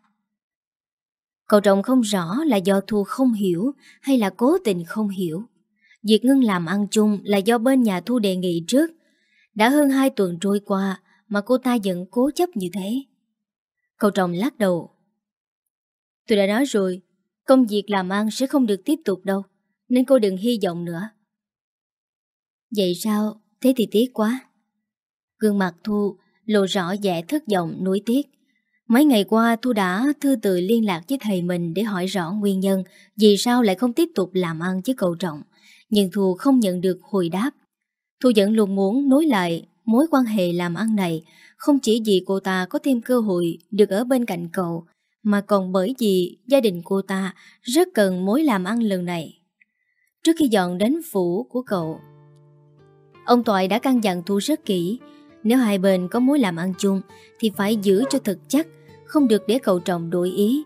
Speaker 1: Cậu trọng không rõ là do Thu không hiểu Hay là cố tình không hiểu. Việc ngưng làm ăn chung là do bên nhà Thu đề nghị trước. Đã hơn 2 tuần trôi qua mà cô ta vẫn cố chấp như thế. Cậu chồng lắc đầu. Tôi đã nói rồi, công việc làm ăn sẽ không được tiếp tục đâu. Nên cô đừng hy vọng nữa Vậy sao Thế thì tiếc quá Gương mặt Thu lộ rõ vẻ thất vọng nuối tiếc Mấy ngày qua Thu đã thư từ liên lạc với thầy mình để hỏi rõ nguyên nhân vì sao lại không tiếp tục làm ăn với cậu trọng. Nhưng Thu không nhận được hồi đáp. Thu vẫn luôn muốn nối lại mối quan hệ làm ăn này không chỉ vì cô ta có thêm cơ hội được ở bên cạnh cậu mà còn bởi vì gia đình cô ta rất cần mối làm ăn lần này. Trước khi dọn đến phủ của cậu, ông Toại đã căn dặn Thu rất kỹ nếu hai bên có mối làm ăn chung thì phải giữ cho thật chắc, không được để cậu trọng đổi ý.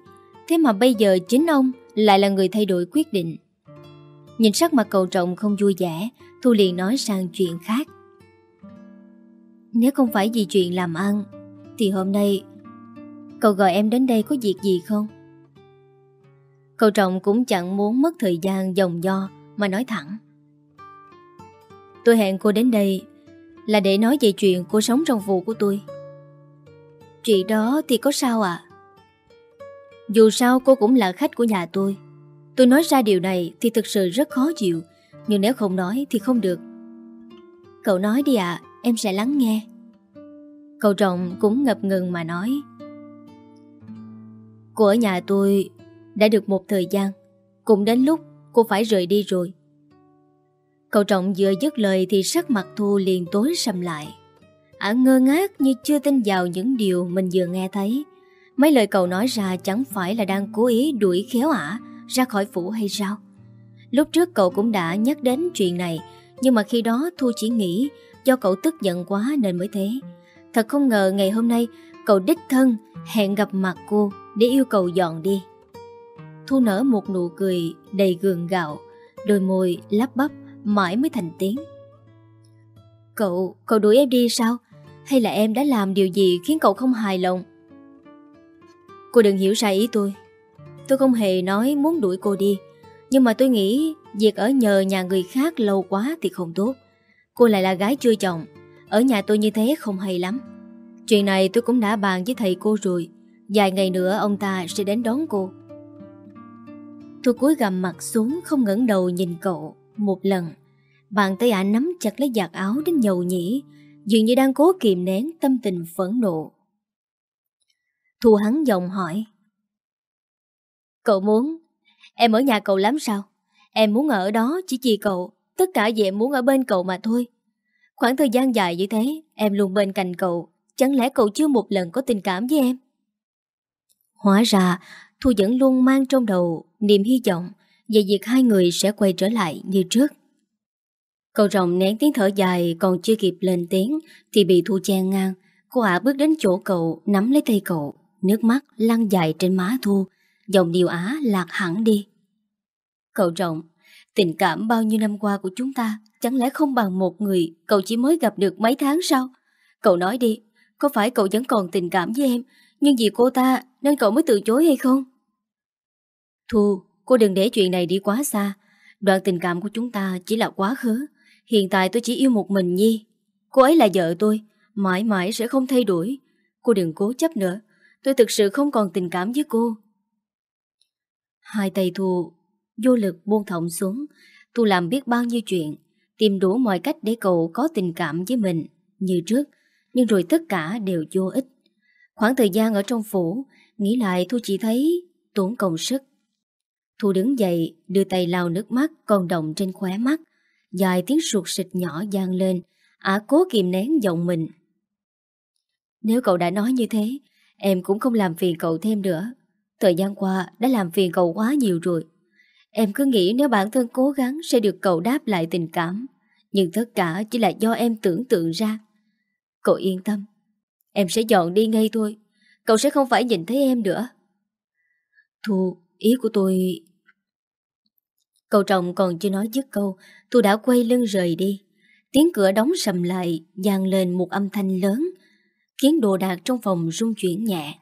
Speaker 1: Thế mà bây giờ chính ông lại là người thay đổi quyết định. Nhìn sắc mặt cậu trọng không vui vẻ, Thu liền nói sang chuyện khác. Nếu không phải vì chuyện làm ăn, thì hôm nay cậu gọi em đến đây có việc gì không? Cậu trọng cũng chẳng muốn mất thời gian dòng do mà nói thẳng. Tôi hẹn cô đến đây là để nói về chuyện cô sống trong vụ của tôi Chuyện đó thì có sao ạ Dù sao cô cũng là khách của nhà tôi Tôi nói ra điều này thì thực sự rất khó chịu, Nhưng nếu không nói thì không được Cậu nói đi ạ, Em sẽ lắng nghe Cậu trọng cũng ngập ngừng mà nói Cô ở nhà tôi Đã được một thời gian, Cũng đến lúc cô phải rời đi rồi Cậu trọng vừa dứt lời thì sắc mặt Thu liền tối sầm lại. Ả ngơ ngác như chưa tin vào những điều mình vừa nghe thấy. Mấy lời cậu nói ra chẳng phải là đang cố ý đuổi khéo ả ra khỏi phủ hay sao? Lúc trước cậu cũng đã nhắc đến chuyện này, nhưng mà khi đó Thu chỉ nghĩ do cậu tức giận quá nên mới thế. Thật không ngờ ngày hôm nay cậu đích thân hẹn gặp mặt cô để yêu cầu dọn đi. Thu nở một nụ cười đầy gường gạo, đôi môi lắp bắp mãi mới thành tiếng. Cậu, cậu đuổi em đi sao? Hay là em đã làm điều gì khiến cậu không hài lòng? Cô đừng hiểu sai ý tôi. Tôi không hề nói muốn đuổi cô đi. Nhưng mà tôi nghĩ việc ở nhờ nhà người khác lâu quá thì không tốt. Cô lại là gái chưa chồng. Ở nhà tôi như thế không hay lắm. Chuyện này tôi cũng đã bàn với thầy cô rồi. Vài ngày nữa ông ta sẽ đến đón cô. Tôi cúi gầm mặt xuống không ngẩng đầu nhìn cậu một lần, bàn tay ả nắm chặt lấy giặt áo đến nhầu nhĩ, dường như đang cố kìm nén tâm tình phẫn nộ. Thu hắn giọng hỏi. Cậu muốn, em ở nhà cậu lắm sao? Em muốn ở đó chỉ vì cậu, tất cả vì em muốn ở bên cậu mà thôi. Khoảng thời gian dài như thế, em luôn bên cạnh cậu, chẳng lẽ cậu chưa một lần có tình cảm với em? Hóa ra, Thu vẫn luôn mang trong đầu niềm hy vọng về việc hai người sẽ quay trở lại như trước. Cậu rồng nén tiếng thở dài còn chưa kịp lên tiếng thì bị Thu chen ngang. Cô ả bước đến chỗ cậu, nắm lấy tay cậu, nước mắt lăn dài trên má Thu, dòng điều á lạc hẳn đi. Cậu trọng tình cảm bao nhiêu năm qua của chúng ta chẳng lẽ không bằng một người cậu chỉ mới gặp được mấy tháng sau? Cậu nói đi, có phải cậu vẫn còn tình cảm với em, nhưng vì cô ta nên cậu mới từ chối hay không? Thu, Cô đừng để chuyện này đi quá xa Đoạn tình cảm của chúng ta chỉ là quá khứ Hiện tại tôi chỉ yêu một mình Nhi Cô ấy là vợ tôi Mãi mãi sẽ không thay đổi Cô đừng cố chấp nữa Tôi thực sự không còn tình cảm với cô Hai tay Thu Vô lực buông thọng xuống Thu làm biết bao nhiêu chuyện Tìm đủ mọi cách để cậu có tình cảm với mình Như trước Nhưng rồi tất cả đều vô ích Khoảng thời gian ở trong phủ Nghĩ lại Thu chỉ thấy tốn công sức Thu đứng dậy, đưa tay lau nước mắt còn động trên khóe mắt. Dài tiếng sụt xịt nhỏ gian lên, ả cố kìm nén giọng mình. Nếu cậu đã nói như thế, em cũng không làm phiền cậu thêm nữa. Thời gian qua đã làm phiền cậu quá nhiều rồi. Em cứ nghĩ nếu bản thân cố gắng sẽ được cậu đáp lại tình cảm. Nhưng tất cả chỉ là do em tưởng tượng ra. Cậu yên tâm. Em sẽ dọn đi ngay thôi. Cậu sẽ không phải nhìn thấy em nữa. Thu, ý của tôi Cậu trọng còn chưa nói dứt câu Tôi đã quay lưng rời đi Tiếng cửa đóng sầm lại vang lên một âm thanh lớn Khiến đồ đạc trong phòng rung chuyển nhẹ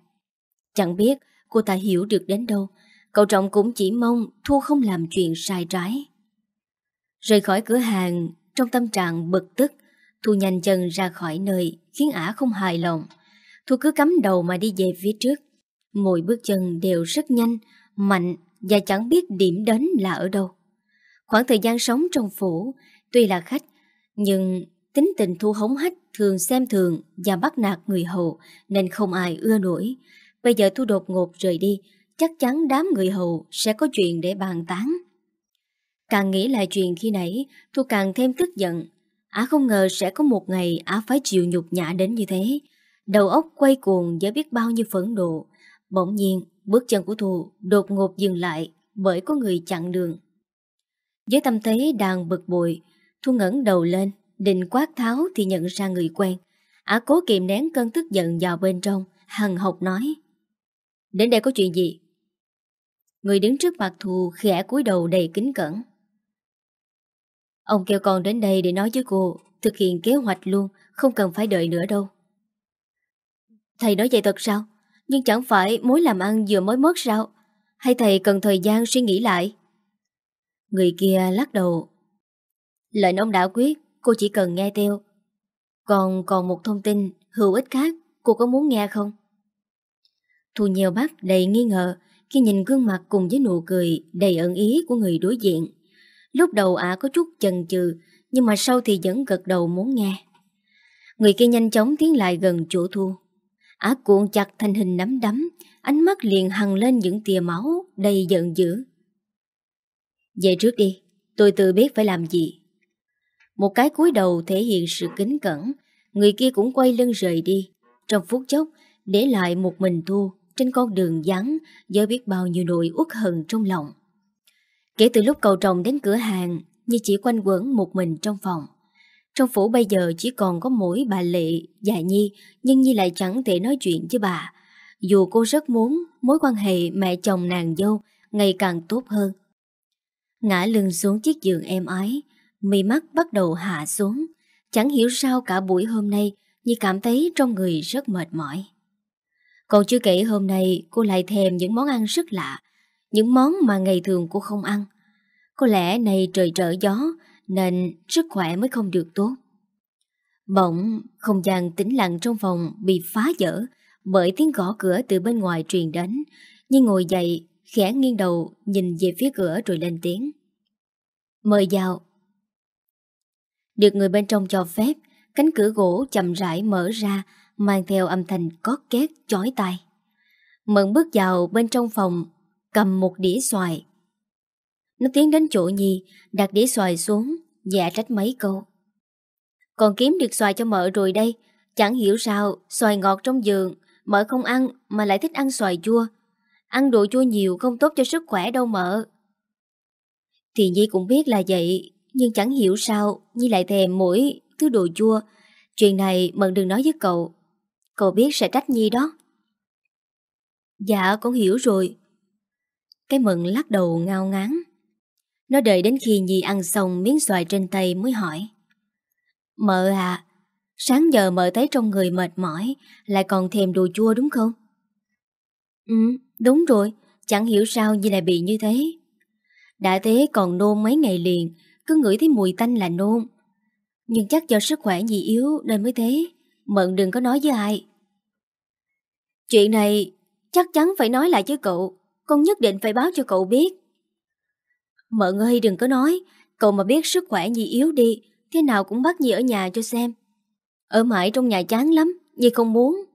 Speaker 1: Chẳng biết cô ta hiểu được đến đâu Cậu trọng cũng chỉ mong Thu không làm chuyện sai trái Rời khỏi cửa hàng Trong tâm trạng bực tức Thu nhanh chân ra khỏi nơi Khiến ả không hài lòng Thu cứ cắm đầu mà đi về phía trước Mỗi bước chân đều rất nhanh Mạnh và chẳng biết điểm đến là ở đâu. Khoảng thời gian sống trong phủ, tuy là khách, nhưng tính tình thu hống hách thường xem thường và bắt nạt người hầu nên không ai ưa nổi. Bây giờ Thu đột ngột rời đi, chắc chắn đám người hầu sẽ có chuyện để bàn tán. Càng nghĩ lại chuyện khi nãy, Thu càng thêm tức giận. Á không ngờ sẽ có một ngày Á phải chịu nhục nhã đến như thế. Đầu óc quay cuồng với biết bao nhiêu phẫn nộ. Bỗng nhiên, bước chân của Thu đột ngột dừng lại bởi có người chặn đường. Với tâm thế đang bực bội, Thu ngẩng đầu lên, định quát tháo thì nhận ra người quen. á cố kiềm nén cơn tức giận vào bên trong, hằng học nói. Đến đây có chuyện gì? Người đứng trước mặt thù khẽ cúi đầu đầy kính cẩn. Ông kêu con đến đây để nói với cô, thực hiện kế hoạch luôn, không cần phải đợi nữa đâu. Thầy nói vậy thật sao? Nhưng chẳng phải mối làm ăn vừa mới mất sao? Hay thầy cần thời gian suy nghĩ lại? Người kia lắc đầu. Lệnh ông đã quyết, cô chỉ cần nghe theo. Còn còn một thông tin hữu ích khác, cô có muốn nghe không? Thu nheo bác đầy nghi ngờ khi nhìn gương mặt cùng với nụ cười đầy ẩn ý của người đối diện. Lúc đầu ả có chút chần chừ, nhưng mà sau thì vẫn gật đầu muốn nghe. Người kia nhanh chóng tiến lại gần chỗ Thu. Ả cuộn chặt thành hình nắm đấm, ánh mắt liền hằng lên những tia máu đầy giận dữ. Về trước đi, tôi tự biết phải làm gì. Một cái cúi đầu thể hiện sự kính cẩn, người kia cũng quay lưng rời đi. Trong phút chốc, để lại một mình Thu trên con đường vắng với biết bao nhiêu nỗi uất hận trong lòng. Kể từ lúc cầu chồng đến cửa hàng, Nhi chỉ quanh quẩn một mình trong phòng. Trong phủ bây giờ chỉ còn có mỗi bà Lệ và Nhi, nhưng Nhi lại chẳng thể nói chuyện với bà. Dù cô rất muốn mối quan hệ mẹ chồng nàng dâu ngày càng tốt hơn. Ngã lưng xuống chiếc giường êm ái, mi mắt bắt đầu hạ xuống. Chẳng hiểu sao cả buổi hôm nay Nhi cảm thấy trong người rất mệt mỏi. Còn chưa kể hôm nay cô lại thèm những món ăn rất lạ, những món mà ngày thường cô không ăn. Có lẽ này trời trở gió nên sức khỏe mới không được tốt. Bỗng, không gian tĩnh lặng trong phòng bị phá vỡ bởi tiếng gõ cửa từ bên ngoài truyền đến. Nhưng ngồi dậy, khẽ nghiêng đầu nhìn về phía cửa rồi lên tiếng. Mời vào. Được người bên trong cho phép, cánh cửa gỗ chậm rãi mở ra mang theo âm thanh có két chói tai. Mận bước vào bên trong phòng, cầm một đĩa xoài. Nó tiến đến chỗ Nhi, đặt đĩa xoài xuống, dạ trách mấy câu. Còn kiếm được xoài cho mợ rồi đây, chẳng hiểu sao xoài ngọt trong giường, mợ không ăn mà lại thích ăn xoài chua. Ăn đồ chua nhiều không tốt cho sức khỏe đâu mợ. Thì Nhi cũng biết là vậy, nhưng chẳng hiểu sao Nhi lại thèm mỗi thứ đồ chua. Chuyện này Mận đừng nói với cậu, Cậu biết sẽ trách Nhi đó. Dạ con hiểu rồi. Cái mận lắc đầu ngao ngán. Nó đợi đến khi Nhi ăn xong miếng xoài trên tay mới hỏi. Mợ à Sáng giờ mợ thấy trong người mệt mỏi, Lại còn thèm đồ chua đúng không? Ừ đúng rồi, Chẳng hiểu sao Nhi lại bị như thế. Đã thế còn nôn mấy ngày liền, Cứ ngửi thấy mùi tanh là nôn. Nhưng chắc do sức khỏe Nhi yếu nên mới thế. Mận đừng có nói với ai. Chuyện này chắc chắn phải nói lại với cậu. Con nhất định phải báo cho cậu biết. Mận ơi, đừng có nói. Cậu mà biết sức khỏe Nhi yếu đi, Thế nào cũng bắt Nhi ở nhà cho xem. Ở mãi trong nhà chán lắm, Nhi không muốn.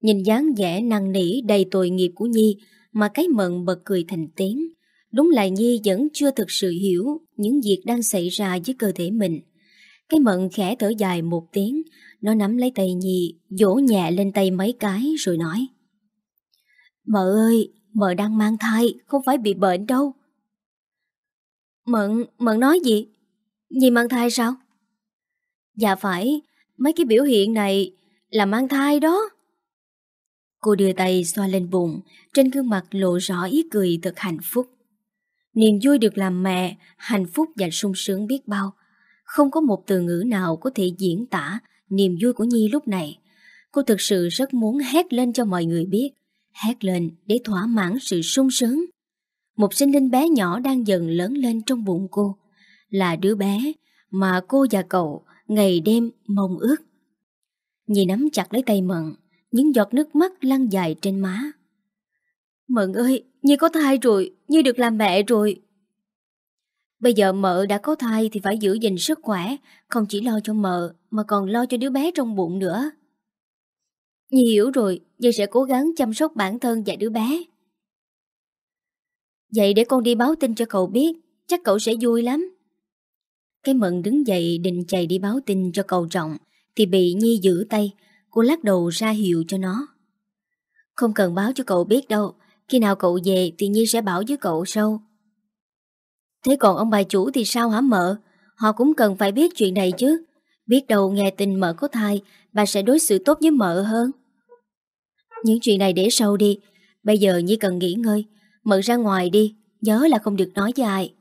Speaker 1: Nhìn dáng vẻ năng nỉ đầy tội nghiệp của Nhi, Mà cái mận bật cười thành tiếng. Đúng là Nhi vẫn chưa thực sự hiểu Những việc đang xảy ra với cơ thể mình. Cái mận khẽ thở dài một tiếng nó nắm lấy tay Nhi Vỗ nhẹ lên tay mấy cái rồi nói. Mợ ơi Mợ đang mang thai Không phải bị bệnh đâu. Mận, Mận nói gì? Nhi mang thai sao? Dạ phải Mấy cái biểu hiện này Là mang thai đó. Cô đưa tay xoa lên bụng Trên gương mặt lộ rõ ý cười thật hạnh phúc. Niềm vui được làm mẹ Hạnh phúc và sung sướng biết bao. Không có một từ ngữ nào có thể diễn tả niềm vui của Nhi lúc này. Cô thực sự rất muốn hét lên cho mọi người biết, hét lên để thỏa mãn sự sung sướng. Một sinh linh bé nhỏ đang dần lớn lên trong bụng cô, là đứa bé mà cô và cậu ngày đêm mong ước. Nhi nắm chặt lấy tay Mận, những giọt nước mắt lăn dài trên má. Mận ơi, Nhi có thai rồi, Nhi được làm mẹ rồi. Bây giờ mợ đã có thai thì phải giữ gìn sức khỏe, không chỉ lo cho mợ mà còn lo cho đứa bé trong bụng nữa. Nhi hiểu rồi, Nhi sẽ cố gắng chăm sóc bản thân và đứa bé. Vậy để con đi báo tin cho cậu biết, chắc cậu sẽ vui lắm. Cái mận đứng dậy định chạy đi báo tin cho cậu trọng, thì bị Nhi giữ tay, cô lắc đầu ra hiệu cho nó. Không cần báo cho cậu biết đâu, khi nào cậu về thì Nhi sẽ bảo với cậu sau. Thế còn ông bà chủ thì sao hả mợ? Họ cũng cần phải biết chuyện này chứ. Biết đâu nghe tin mợ có thai, bà sẽ đối xử tốt với mợ hơn. Những chuyện này để sau đi. Bây giờ Nhi cần nghỉ ngơi. Mợ ra ngoài đi, nhớ là không được nói với ai.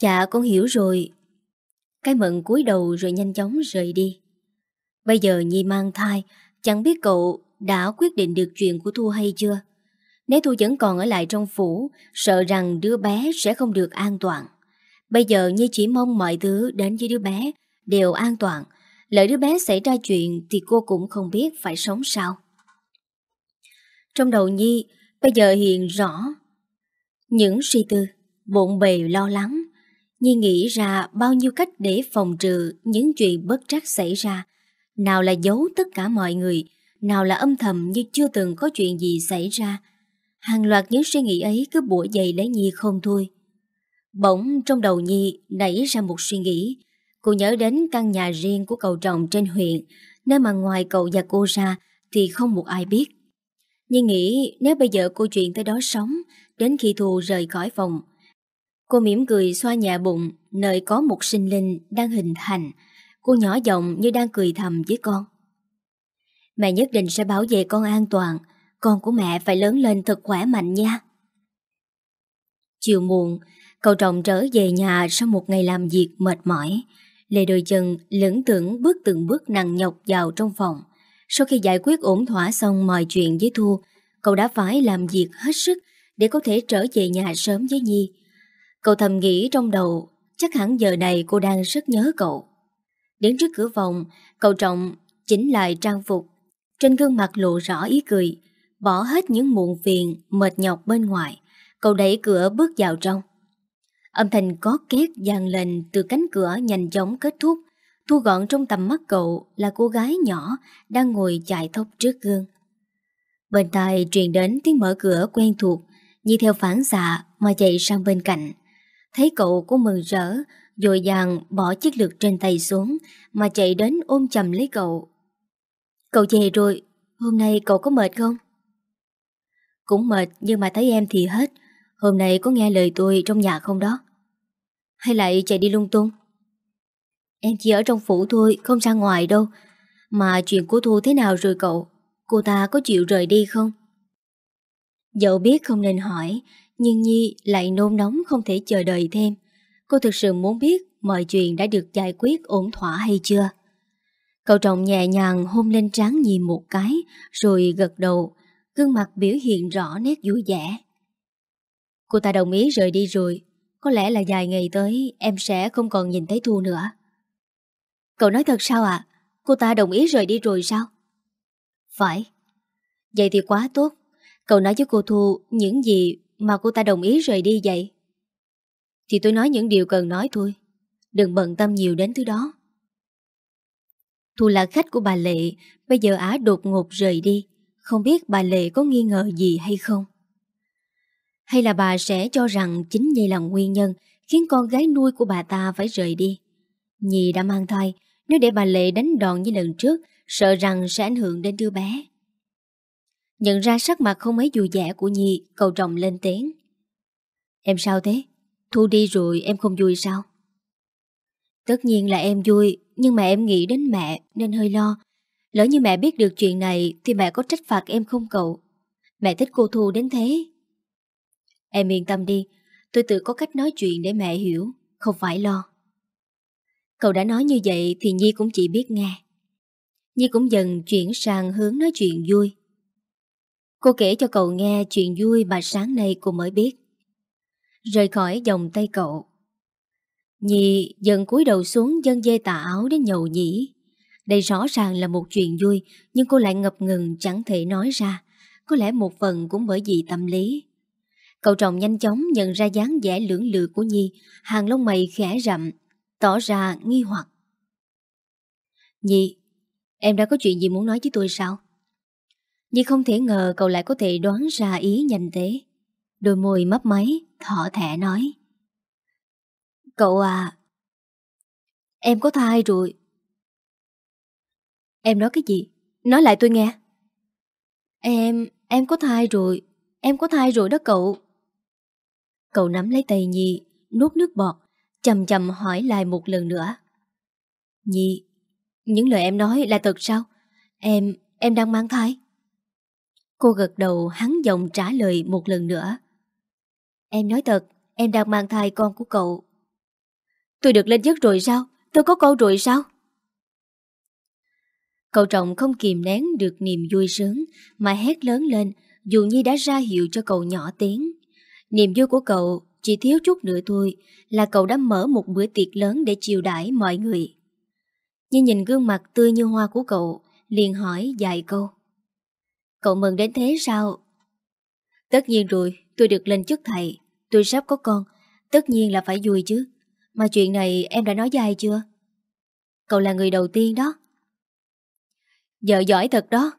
Speaker 1: Dạ con hiểu rồi. Cái mận cúi đầu rồi nhanh chóng rời đi. Bây giờ Nhi mang thai, chẳng biết cậu đã quyết định được chuyện của Thu hay chưa? Nếu Thu vẫn còn ở lại trong phủ, sợ rằng đứa bé sẽ không được an toàn. Bây giờ Nhi chỉ mong mọi thứ đến với đứa bé đều an toàn. Lỡ đứa bé xảy ra chuyện thì cô cũng không biết phải sống sao. Trong đầu Nhi, bây giờ hiện rõ những suy tư, bộn bề lo lắng. Nhi nghĩ ra bao nhiêu cách để phòng trừ những chuyện bất trắc xảy ra. Nào là giấu tất cả mọi người, nào là âm thầm như chưa từng có chuyện gì xảy ra. Hàng loạt những suy nghĩ ấy cứ bủa dậy lấy Nhi không thôi. Bỗng trong đầu Nhi nảy ra một suy nghĩ. Cô nhớ đến căn nhà riêng của cậu chồng trên huyện, nơi mà ngoài cậu và cô ra thì không một ai biết. Nhi nghĩ nếu bây giờ cô chuyện tới đó sống, đến khi Thù rời khỏi phòng. Cô mỉm cười xoa nhẹ bụng, nơi có một sinh linh đang hình thành. Cô nhỏ giọng như đang cười thầm với con. Mẹ nhất định sẽ bảo vệ con an toàn, con của mẹ phải lớn lên thật khỏe mạnh nha. Chiều muộn, cậu trọng trở về nhà sau một ngày làm việc mệt mỏi. Lê đôi chân lưỡng tưởng bước từng bước nặng nhọc vào trong phòng. Sau khi giải quyết ổn thỏa xong mọi chuyện với Thu, cậu đã phải làm việc hết sức để có thể trở về nhà sớm với Nhi. Cậu thầm nghĩ trong đầu, chắc hẳn giờ này cô đang rất nhớ cậu. Đến trước cửa phòng, cậu trọng chỉnh lại trang phục. Trên gương mặt lộ rõ ý cười, bỏ hết những muộn phiền, mệt nhọc bên ngoài. Cậu đẩy cửa bước vào trong. Âm thanh có két vang lên từ cánh cửa nhanh chóng kết thúc. Thu gọn trong tầm mắt cậu là cô gái nhỏ đang ngồi chạy tóc trước gương. Bên tai truyền đến tiếng mở cửa quen thuộc, như theo phản xạ mà chạy sang bên cạnh. Thấy cậu cô mừng rỡ, dội dàng bỏ chiếc lược trên tay xuống mà chạy đến ôm chầm lấy cậu. Cậu về rồi, hôm nay cậu có mệt không? Cũng mệt, nhưng mà thấy em thì hết. Hôm nay có nghe lời tôi trong nhà không đó? Hay lại chạy đi lung tung? Em chỉ ở trong phủ thôi, Không ra ngoài đâu. Mà chuyện của Thu thế nào rồi cậu? Cô ta có chịu rời đi không? Dẫu biết không nên hỏi, Nhưng Nhi lại nôn nóng không thể chờ đợi thêm. Cô thực sự muốn biết Mọi chuyện đã được giải quyết ổn thỏa hay chưa? Cậu trọng nhẹ nhàng hôn lên trán Nhi một cái, Rồi gật đầu gương mặt biểu hiện rõ nét vui vẻ. Cô ta đồng ý rời đi rồi, có lẽ là vài ngày tới em sẽ không còn nhìn thấy Thu nữa. Cậu nói thật sao ạ? Cô ta đồng ý rời đi rồi sao? Phải. Vậy thì quá tốt. Cậu nói với cô Thu những gì mà cô ta đồng ý rời đi vậy? Thì tôi nói những điều cần nói thôi. Đừng bận tâm nhiều đến thứ đó. Thu là khách của bà Lệ, bây giờ Á đột ngột rời đi. Không biết bà Lệ có nghi ngờ gì hay không? Hay là bà sẽ cho rằng chính Nhi là nguyên nhân khiến con gái nuôi của bà ta phải rời đi? Nhi đã mang thai, nếu để bà Lệ đánh đòn như lần trước, sợ rằng sẽ ảnh hưởng đến đứa bé. Nhận ra sắc mặt không mấy vui vẻ của Nhi, cầu trọng lên tiếng. Em sao thế? Thu đi rồi em không vui sao? Tất nhiên là em vui, nhưng mà em nghĩ đến mẹ nên hơi lo. Lỡ như mẹ biết được chuyện này Thì mẹ có trách phạt em không cậu? Mẹ thích cô Thu đến thế. Em yên tâm đi, Tôi tự có cách nói chuyện để mẹ hiểu, Không phải lo. Cậu đã nói như vậy thì Nhi cũng chỉ biết nghe. Nhi cũng dần chuyển sang hướng nói chuyện vui. Cô kể cho cậu nghe chuyện vui mà sáng nay cô mới biết. Rời khỏi vòng tay cậu, Nhi dần cúi đầu xuống dân dây tà áo đến nhầu nhĩ đây rõ ràng là một chuyện vui Nhưng cô lại ngập ngừng chẳng thể nói ra Có lẽ một phần cũng bởi vì tâm lý Cậu trọng nhanh chóng nhận ra dáng vẻ lưỡng lự của Nhi, hàng lông mày khẽ rậm, tỏ ra nghi hoặc. Nhi, em đã có chuyện gì muốn nói với tôi sao? Nhi không thể ngờ cậu lại có thể đoán ra ý nhanh thế. Đôi môi mấp máy, thỏ thẻ nói. Cậu à, em có thai rồi. Em nói cái gì? Nói lại tôi nghe. Em, em có thai rồi. Em có thai rồi đó cậu. Cậu nắm lấy tay Nhi, nuốt nước bọt, chầm chầm hỏi lại một lần nữa. Nhi, những lời em nói là thật sao? Em, em đang mang thai. Cô gật đầu hắn giọng trả lời một lần nữa. Em nói thật, em đang mang thai con của cậu. Tôi được lên giấc rồi sao? Tôi có con rồi sao? Cậu trọng không kìm nén được niềm vui sướng mà hét lớn lên dù Nhi đã ra hiệu cho cậu nhỏ tiếng. Niềm vui của cậu chỉ thiếu chút nữa thôi là cậu đã mở một bữa tiệc lớn để chiều đãi mọi người. Nhi nhìn gương mặt tươi như hoa của cậu, liền hỏi dài câu. Cậu mừng đến thế sao? Tất nhiên rồi, tôi được lên chức thầy, tôi sắp có con, tất nhiên là phải vui chứ. Mà chuyện này em đã nói với ai chưa? Cậu là người đầu tiên đó. Vợ giỏi thật đó.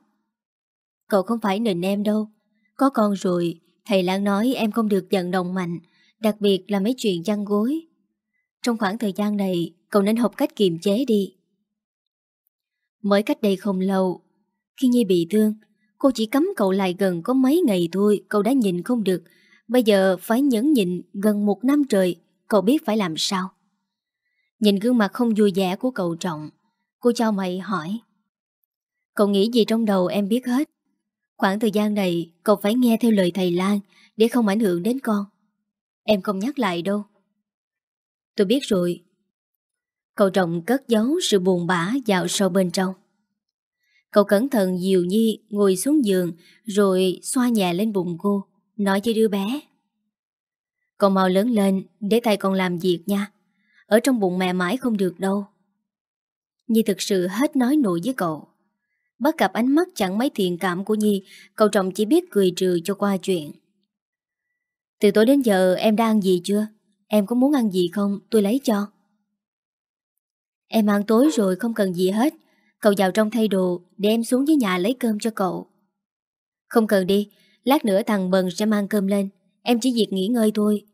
Speaker 1: Cậu không phải nịnh em đâu. Có con rồi, thầy Lan nói em không được giận đồng mạnh, đặc biệt là mấy chuyện chăn gối. Trong khoảng thời gian này, cậu nên học cách kiềm chế đi. Mới cách đây không lâu, khi Nhi bị thương, cô chỉ cấm cậu lại gần có mấy ngày thôi, cậu đã nhìn không được. Bây giờ phải nhẫn nhịn gần một năm trời, cậu biết phải làm sao. Nhìn gương mặt không vui vẻ của cậu trọng, cô cho mày hỏi. Cậu nghĩ gì trong đầu em biết hết. Khoảng thời gian này cậu phải nghe theo lời thầy Lan để không ảnh hưởng đến con. Em không nhắc lại đâu. Tôi biết rồi. Cậu trọng cất giấu sự buồn bã vào sâu bên trong. Cậu cẩn thận dìu Nhi ngồi xuống giường rồi xoa nhẹ lên bụng cô, nói với đứa bé. Con mau lớn lên để tay con làm việc nha. Ở trong bụng mẹ mãi không được đâu. Nhi thực sự hết nói nổi với cậu. Bắt gặp ánh mắt chẳng mấy thiện cảm của Nhi, cậu chồng chỉ biết cười trừ cho qua chuyện. Từ tối đến giờ em đã ăn gì chưa? Em có muốn ăn gì không? Tôi lấy cho. Em ăn tối rồi không cần gì hết. Cậu vào trong thay đồ để em xuống dưới nhà lấy cơm cho cậu. Không cần đi, lát nữa thằng Bần sẽ mang cơm lên. Em chỉ việc nghỉ ngơi thôi.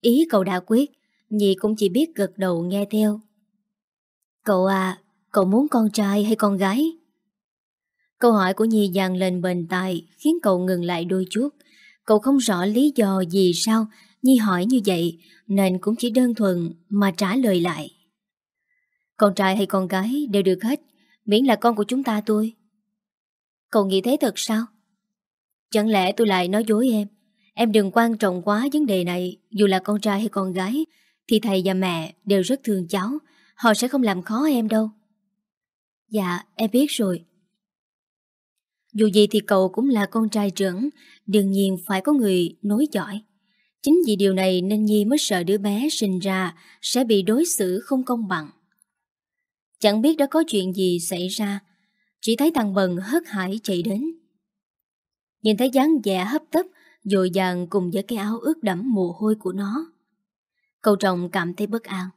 Speaker 1: Ý cậu đã quyết, Nhi cũng chỉ biết gật đầu nghe theo. Cậu à, Cậu muốn con trai hay con gái? Câu hỏi của Nhi dàn lên bền tài khiến cậu ngừng lại đôi chút. Cậu không rõ lý do gì sao Nhi hỏi như vậy nên cũng chỉ đơn thuần mà trả lời lại. Con trai hay con gái đều được hết, miễn là con của chúng ta tôi. Cậu nghĩ thế thật sao? Chẳng lẽ tôi lại nói dối em? Em đừng quan trọng quá vấn đề này, dù là con trai hay con gái, thì thầy và mẹ đều rất thương cháu, họ sẽ không làm khó em đâu. Dạ, em biết rồi. Dù gì thì cậu cũng là con trai trưởng, đương nhiên phải có người nối giỏi. Chính vì điều này nên Nhi mới sợ đứa bé sinh ra sẽ bị đối xử không công bằng. Chẳng biết đã có chuyện gì xảy ra, chỉ thấy thằng Bần hớt hải chạy đến. Nhìn thấy dáng vẻ hấp tấp, dội dàng cùng với cái áo ướt đẫm mồ hôi của nó. Cậu chồng cảm thấy bất an.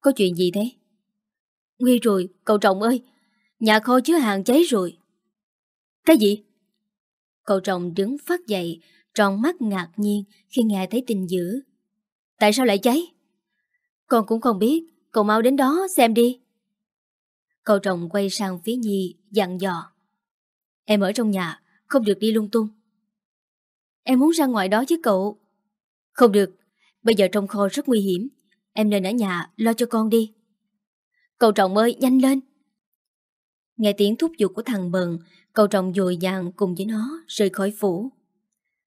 Speaker 1: Có chuyện gì thế? Nguy rồi, cậu trọng ơi, nhà kho chứa hàng cháy rồi. Cái gì? Cậu trọng đứng phát dậy, tròn mắt ngạc nhiên khi nghe thấy tin dữ. Tại sao lại cháy? Con cũng không biết, cậu mau đến đó xem đi. Cậu trọng quay sang phía Nhi, dặn dò. Em ở trong nhà, không được đi lung tung. Em muốn ra ngoài đó chứ cậu. Không được, bây giờ trong kho rất nguy hiểm. Em nên ở nhà, lo cho con đi. Cậu trọng ơi nhanh lên. Nghe tiếng thúc giục của thằng Bần Cậu trọng dồi dàng cùng với nó Rời khỏi phủ.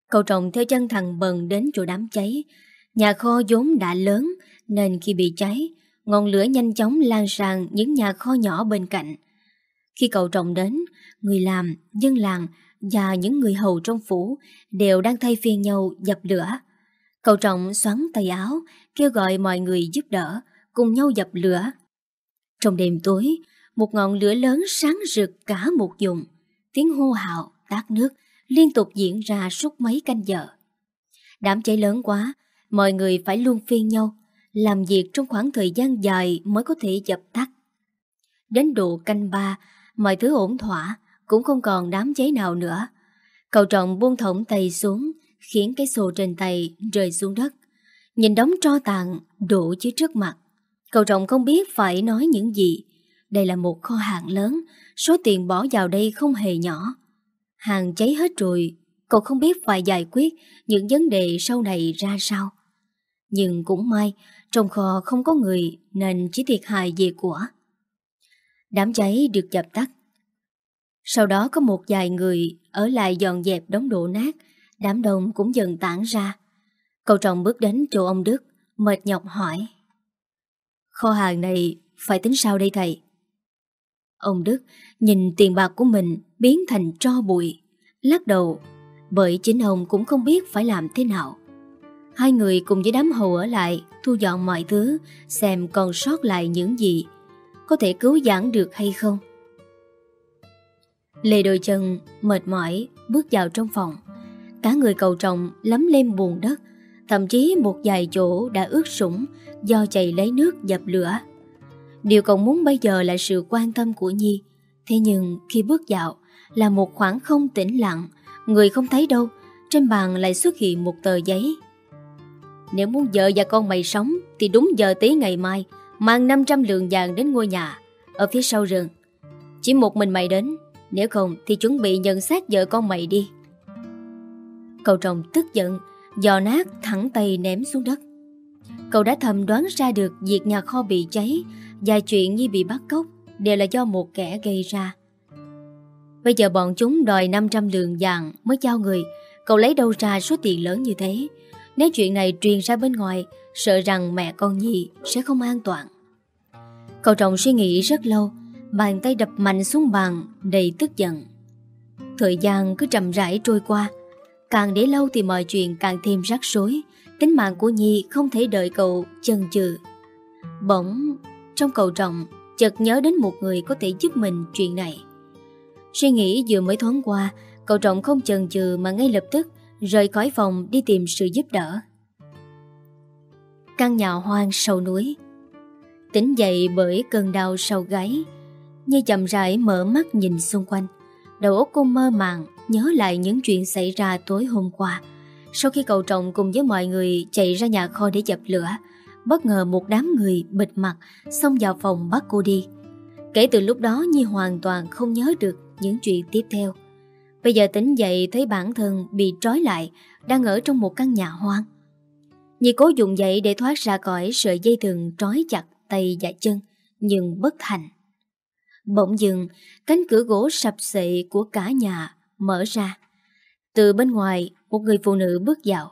Speaker 1: Cậu trọng theo chân thằng Bần đến chỗ đám cháy. Nhà kho vốn đã lớn Nên khi bị cháy Ngọn lửa nhanh chóng lan sang Những nhà kho nhỏ bên cạnh. Khi cậu trọng đến Người làm, dân làng Và những người hầu trong phủ Đều đang thay phiên nhau dập lửa. Cậu trọng xoắn tay áo Kêu gọi mọi người giúp đỡ Cùng nhau dập lửa trong đêm tối, một ngọn lửa lớn sáng rực cả một vùng. Tiếng hô hào, tát nước, liên tục diễn ra suốt mấy canh giờ. Đám cháy lớn quá, mọi người phải luôn phiên nhau, làm việc trong khoảng thời gian dài mới có thể dập tắt. Đến độ canh ba, mọi thứ ổn thỏa, cũng không còn đám cháy nào nữa. Cậu trọng buông thõng tay xuống, khiến cái xô trên tay rơi xuống đất. Nhìn đống tro tàn đổ dưới trước mặt. Cậu trọng không biết phải nói những gì. Đây là một kho hàng lớn, số tiền bỏ vào đây không hề nhỏ. Hàng cháy hết rồi, cậu không biết phải giải quyết những vấn đề sau này ra sao. Nhưng cũng may, trong kho không có người nên chỉ thiệt hại về của. Đám cháy được dập tắt. Sau đó có một vài người ở lại dọn dẹp đống đổ nát, đám đông cũng dần tản ra. Cậu trọng bước đến chỗ ông Đức, mệt nhọc hỏi. Kho hàng này phải tính sao đây thầy? Ông Đức nhìn tiền bạc của mình biến thành tro bụi, lắc đầu, bởi chính ông cũng không biết phải làm thế nào. Hai người cùng với đám hầu ở lại, thu dọn mọi thứ, xem còn sót lại những gì, có thể cứu giãn được hay không. Lê đôi chân, mệt mỏi, bước vào trong phòng. Cả người cầu trọng lấm lên buồn đất, thậm chí một vài chỗ đã ướt sũng do chạy lấy nước dập lửa. Điều cậu muốn bây giờ là sự quan tâm của Nhi. Thế nhưng khi bước vào là một khoảng không tĩnh lặng, người không thấy đâu, trên bàn lại xuất hiện một tờ giấy. Nếu muốn vợ và con mày sống thì đúng giờ tí ngày mai mang 500 lượng vàng đến ngôi nhà ở phía sau rừng. Chỉ một mình mày đến, nếu không thì chuẩn bị nhận xác vợ con mày đi. Cậu chồng tức giận, giò nát thẳng tay ném xuống đất. Cậu đã thầm đoán ra được việc nhà kho bị cháy và chuyện Nhi bị bắt cóc đều là do một kẻ gây ra. Bây giờ bọn chúng đòi 500 lượng vàng mới giao người, cậu lấy đâu ra số tiền lớn như thế. Nếu chuyện này truyền ra bên ngoài, sợ rằng mẹ con Nhi sẽ không an toàn. Cậu chồng suy nghĩ rất lâu, bàn tay đập mạnh xuống bàn, đầy tức giận. Thời gian cứ chậm rãi trôi qua, càng để lâu thì mọi chuyện càng thêm rắc rối, tính mạng của Nhi không thể đợi cậu chần chừ. Bỗng, trong cầu trọng, chợt nhớ đến một người có thể giúp mình chuyện này. Suy nghĩ vừa mới thoáng qua, cậu trọng không chần chừ mà ngay lập tức rời khỏi phòng đi tìm sự giúp đỡ. Căn nhà hoang sâu núi Tỉnh dậy bởi cơn đau sau gáy Như chậm rãi mở mắt nhìn xung quanh Đầu óc cô mơ màng Nhớ lại những chuyện xảy ra tối hôm qua sau khi cậu trọng cùng với mọi người Chạy ra nhà kho để dập lửa, Bất ngờ một đám người bịt mặt Xông vào phòng bắt cô đi. Kể từ lúc đó Nhi hoàn toàn không nhớ được Những chuyện tiếp theo. Bây giờ tỉnh dậy thấy bản thân bị trói lại, Đang ở trong một căn nhà hoang. Nhi cố dùng dậy để thoát ra khỏi sợi dây thừng trói chặt tay và chân, Nhưng bất thành. Bỗng dừng, Cánh cửa gỗ sập xệ của cả nhà mở ra. Từ bên ngoài một người phụ nữ bước vào.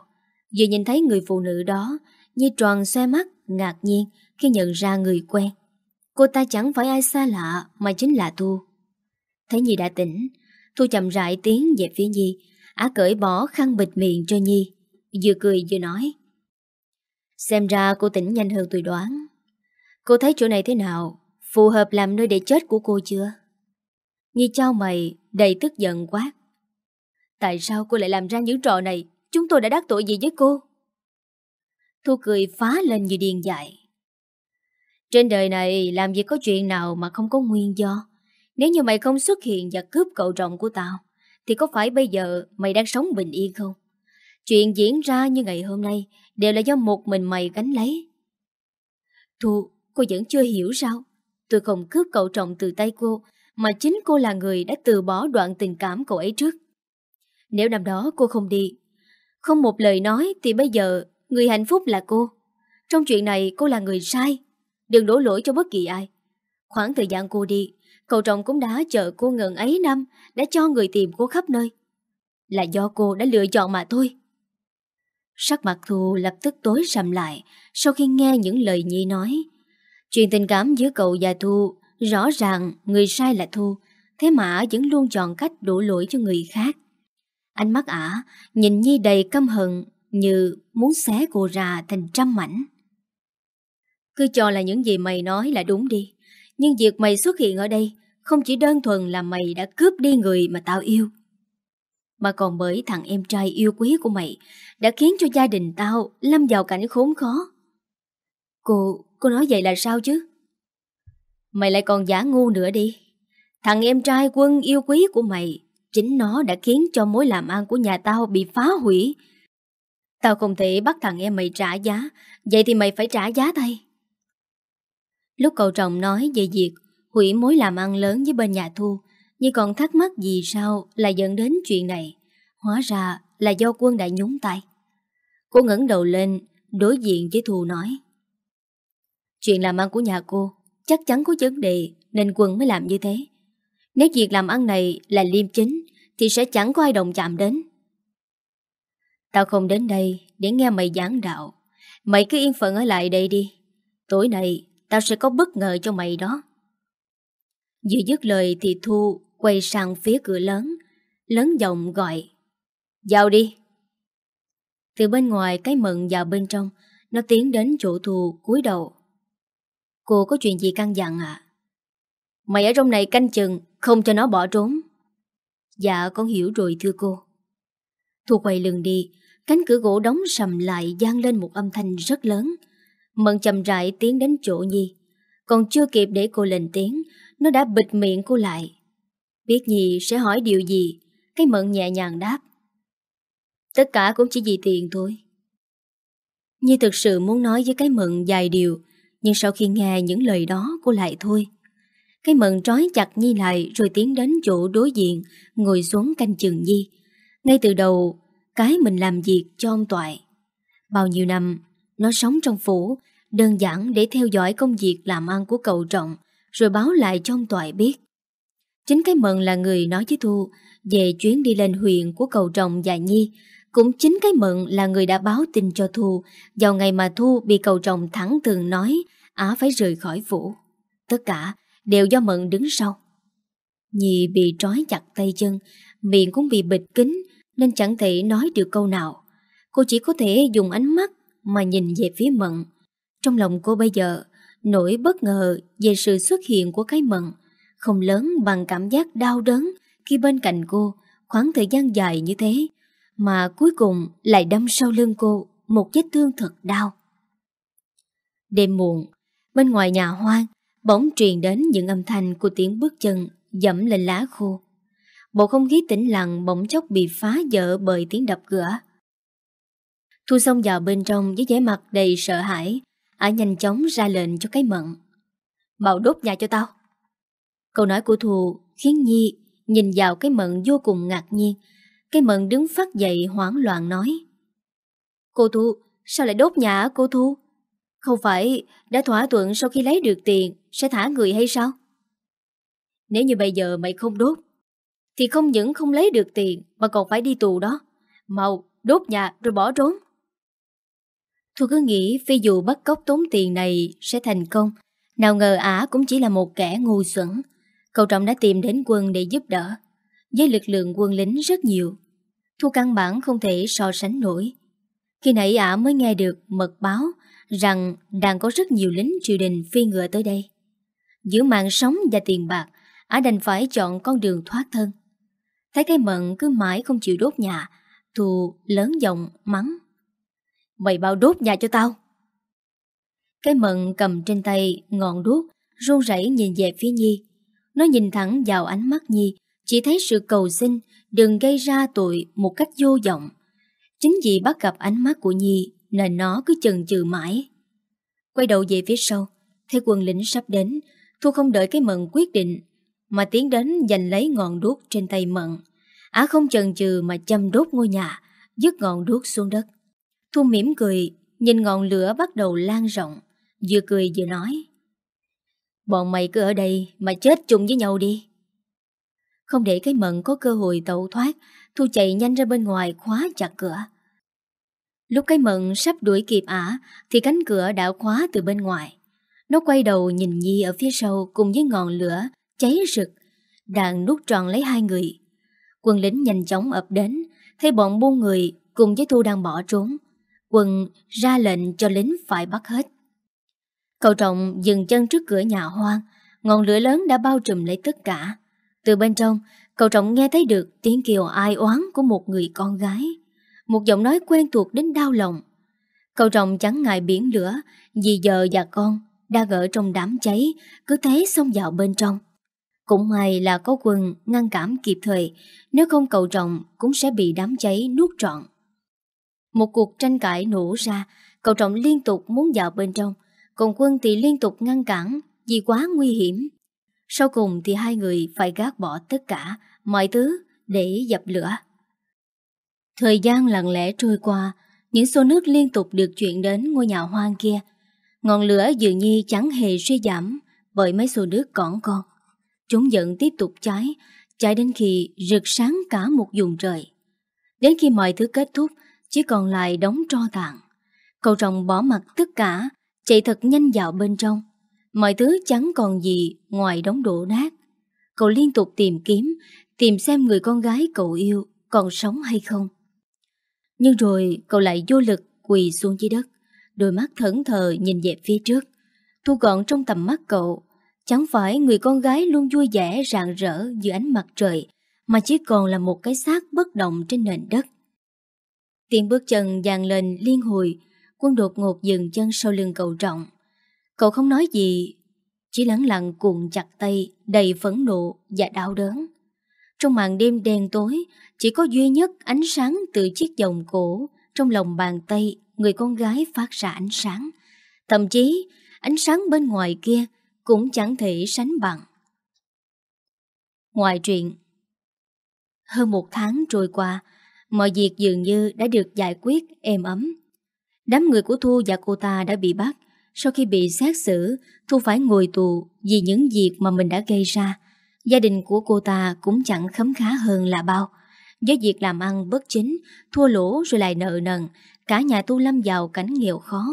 Speaker 1: Vừa nhìn thấy người phụ nữ đó, Nhi tròn xoe mắt, ngạc nhiên Khi nhận ra người quen. Cô ta chẳng phải ai xa lạ Mà chính là Thu. Thấy Nhi đã tỉnh, Thu chậm rãi tiến về phía Nhi, Á cởi bỏ khăn bịt miệng cho Nhi, Vừa cười vừa nói. Xem ra cô tỉnh nhanh hơn tôi đoán. Cô thấy chỗ này thế nào? Phù hợp làm nơi để chết của cô chưa? Nhi trao mày, Đầy tức giận quá Tại sao cô lại làm ra những trò này? Chúng tôi đã đắc tội gì với cô? Thu cười phá lên như điên dại. Trên đời này, Làm gì có chuyện nào mà không có nguyên do? Nếu như mày không xuất hiện Và cướp cậu rộng của tao, Thì có phải bây giờ mày đang sống bình yên không? Chuyện diễn ra như ngày hôm nay Đều là do một mình mày gánh lấy. Thu, Cô vẫn chưa hiểu sao? Tôi không cướp cậu trọng từ tay cô, Mà chính cô là người đã từ bỏ đoạn tình cảm cậu ấy trước. Nếu năm đó cô không đi, Không một lời nói Thì bây giờ người hạnh phúc là cô. Trong chuyện này cô là người sai, Đừng đổ lỗi cho bất kỳ ai. Khoảng thời gian cô đi, Cậu chồng cũng đã chờ cô ngần ấy năm, Đã cho người tìm cô khắp nơi. Là do cô đã lựa chọn mà thôi. Sắc mặt Thu lập tức tối sầm lại Sau khi nghe những lời Nhi nói. Chuyện tình cảm giữa cậu và Thu Rõ ràng người sai là Thu, Thế mà vẫn luôn chọn cách đổ lỗi cho người khác. Ánh mắt ả Nhìn Nhi đầy căm hận Như muốn xé cô ra thành trăm mảnh. Cứ cho là những gì mày nói là đúng đi Nhưng việc mày xuất hiện ở đây Không chỉ đơn thuần là mày đã cướp đi người mà tao yêu. Mà còn bởi thằng em trai yêu quý của mày Đã khiến cho gia đình tao Lâm vào cảnh khốn khó. Cô, cô nói vậy là sao chứ? Mày lại còn giả ngu nữa đi. Thằng em trai quân yêu quý của mày Chính nó đã khiến cho mối làm ăn của nhà tao bị phá hủy. Tao không thể bắt thằng em mày trả giá, Vậy thì mày phải trả giá thay. Lúc cậu chồng nói về việc hủy mối làm ăn lớn với bên nhà Thu, Nhưng còn thắc mắc gì sao lại dẫn đến chuyện này, Hóa ra là do quân đã nhúng tay. Cô ngẩng đầu lên, Đối diện với Thu nói, Chuyện làm ăn của nhà cô Chắc chắn có vấn đề, Nên quân mới làm như thế. Nếu việc làm ăn này là liêm chính Thì sẽ chẳng có ai đồng chạm đến. Tao không đến đây Để nghe mày giảng đạo. Mày cứ yên phận ở lại đây đi. Tối nay tao sẽ có bất ngờ cho mày đó. Vừa dứt lời thì Thu Quay sang phía cửa lớn Lớn giọng gọi Vào đi. Từ bên ngoài cái mận vào bên trong Nó tiến đến chỗ Thu cúi đầu. Cô có chuyện gì căng dặn à? Mày ở trong này canh chừng, không cho nó bỏ trốn. Dạ con hiểu rồi thưa cô. Thu quay lưng đi, cánh cửa gỗ đóng sầm lại gian lên một âm thanh rất lớn. Mận chậm rãi tiến đến chỗ Nhi. Còn chưa kịp để cô lên tiếng, nó đã bịt miệng cô lại. Biết Nhi sẽ hỏi điều gì, cái Mận nhẹ nhàng đáp. Tất cả cũng chỉ vì tiền thôi. Nhi thực sự muốn nói với cái Mận dài điều, nhưng sau khi nghe những lời đó cô lại thôi cái mận trói chặt Nhi lại Rồi tiến đến chỗ đối diện, Ngồi xuống canh chừng Nhi. Ngay từ đầu, Cái mình làm việc cho ông Toại. Bao nhiêu năm, Nó sống trong phủ, Đơn giản để theo dõi công việc làm ăn của cậu trọng, Rồi báo lại cho ông Toại biết. Chính cái mận là người nói với Thu, Về chuyến đi lên huyện của cậu trọng và Nhi. Cũng chính cái mận là người đã báo tin cho Thu, vào ngày mà Thu bị cầu chồng thẳng thường nói, Á, phải rời khỏi phủ. Tất cả đều do mận đứng sau. Nhi bị trói chặt tay chân, miệng cũng bị bịt kín nên chẳng thể nói được câu nào. Cô chỉ có thể dùng ánh mắt mà nhìn về phía mận. Trong lòng cô bây giờ nỗi bất ngờ về sự xuất hiện của cái mận không lớn bằng cảm giác đau đớn khi bên cạnh cô khoảng thời gian dài như thế mà cuối cùng lại đâm sau lưng cô một vết thương thật đau. Đêm muộn, bên ngoài nhà hoang, bỗng truyền đến những âm thanh của tiếng bước chân dẫm lên lá khô. Bộ không khí tĩnh lặng bỗng chốc bị phá vỡ bởi tiếng đập cửa. Thu xông vào bên trong với vẻ mặt đầy sợ hãi, Ả nhanh chóng ra lệnh cho cái mận. Bảo đốt nhà cho tao. Câu nói của Thu khiến Nhi nhìn vào cái mận vô cùng ngạc nhiên, cái mận đứng phát dậy hoảng loạn nói Cô Thu, sao lại đốt nhà cô Thu? Không phải, đã thỏa thuận sau khi lấy được tiền, sẽ thả người hay sao? Nếu như bây giờ mày không đốt, Thì không những không lấy được tiền, Mà còn phải đi tù đó Mau, đốt nhà rồi bỏ trốn Thu cứ nghĩ phi dù bắt cóc tốn tiền này Sẽ thành công Nào ngờ ả cũng chỉ là một kẻ ngu xuẩn Cậu Trọng đã tìm đến quân để giúp đỡ với lực lượng quân lính rất nhiều. Thu căn bản không thể so sánh nổi. Khi nãy ả mới nghe được mật báo rằng đang có rất nhiều lính triều đình phi ngựa tới đây. Giữa mạng sống và tiền bạc, ả đành phải chọn con đường thoát thân. Thấy cái mận cứ mãi không chịu đốt nhà, thù lớn giọng mắng. Mày bao đốt nhà cho tao. Cái mận cầm trên tay ngọn đuốc, run rẩy nhìn về phía Nhi. Nó nhìn thẳng vào ánh mắt Nhi, chỉ thấy sự cầu xin đừng gây ra tội một cách vô vọng. Chính vì bắt gặp ánh mắt của Nhi là nó cứ chần chừ mãi. Quay đầu về phía sau, thấy quân lính sắp đến, Thu không đợi cái mận quyết định, mà tiến đến giành lấy ngọn đuốc trên tay mận. Á không chần chừ mà châm đốt ngôi nhà, dứt ngọn đuốc xuống đất. Thu mỉm cười, nhìn ngọn lửa bắt đầu lan rộng, vừa cười vừa nói. Bọn mày cứ ở đây mà chết chung với nhau đi. Không để cái mận có cơ hội tẩu thoát Thu chạy nhanh ra bên ngoài khóa chặt cửa Lúc cái mận sắp đuổi kịp ả, Thì cánh cửa đã khóa từ bên ngoài. Nó quay đầu nhìn Nhi ở phía sau Cùng với ngọn lửa cháy rực, Đang nút tròn lấy hai người. Quân lính nhanh chóng ập đến, Thấy bọn buôn người cùng với Thu đang bỏ trốn. Quân ra lệnh cho lính phải bắt hết. Cậu trọng dừng chân trước cửa nhà hoang, Ngọn lửa lớn đã bao trùm lấy tất cả. Từ bên trong, Cậu Trọng nghe thấy được tiếng kêu ai oán của một người con gái. Một giọng nói quen thuộc đến đau lòng. Cậu rồng chẳng ngại biển lửa vì giờ và con đang ở trong đám cháy, cứ thế xông vào bên trong. Cũng may là có quân ngăn cản kịp thời, nếu không cậu rồng cũng sẽ bị đám cháy nuốt trọn. Một cuộc tranh cãi nổ ra, cậu Trọng liên tục muốn vào bên trong, còn quân thì liên tục ngăn cản vì quá nguy hiểm. Sau cùng thì hai người phải gác bỏ tất cả mọi thứ để dập lửa. Thời gian lặng lẽ trôi qua, những xô nước liên tục được chuyển đến ngôi nhà hoang kia. Ngọn lửa dường như chẳng hề suy giảm bởi mấy xô nước còn con. Chúng vẫn tiếp tục cháy, cháy đến khi rực sáng cả một vùng trời. Đến khi mọi thứ kết thúc, chỉ còn lại đống tro tàn. Cậu rồng bỏ mặt tất cả, chạy thật nhanh vào bên trong. Mọi thứ chẳng còn gì ngoài đống đổ nát. Cậu liên tục tìm kiếm, tìm xem người con gái cậu yêu còn sống hay không. Nhưng rồi cậu lại vô lực quỳ xuống dưới đất, đôi mắt thẫn thờ nhìn về phía trước. Thu gọn trong tầm mắt cậu, chẳng phải người con gái luôn vui vẻ rạng rỡ dưới ánh mặt trời, mà chỉ còn là một cái xác bất động trên nền đất. Tiếng bước chân dàn lên liên hồi, quân đột ngột dừng chân sau lưng cậu trọng. Cậu không nói gì, chỉ lắng lặng cuộn chặt tay đầy phẫn nộ và đau đớn. Trong màn đêm đen tối, chỉ có duy nhất ánh sáng từ chiếc vòng cổ trong lòng bàn tay người con gái phát ra ánh sáng. Thậm chí, ánh sáng bên ngoài kia cũng chẳng thể sánh bằng. Ngoài chuyện, hơn một tháng trôi qua, mọi việc dường như đã được giải quyết êm ấm. Đám người của Thu và cô ta đã bị bắt. Sau khi bị xét xử, Thu phải ngồi tù vì những việc mà mình đã gây ra. Gia đình của cô ta cũng chẳng khấm khá hơn là bao. Với việc làm ăn bất chính, thua lỗ rồi lại nợ nần, cả nhà tu lâm vào cảnh nghèo khó.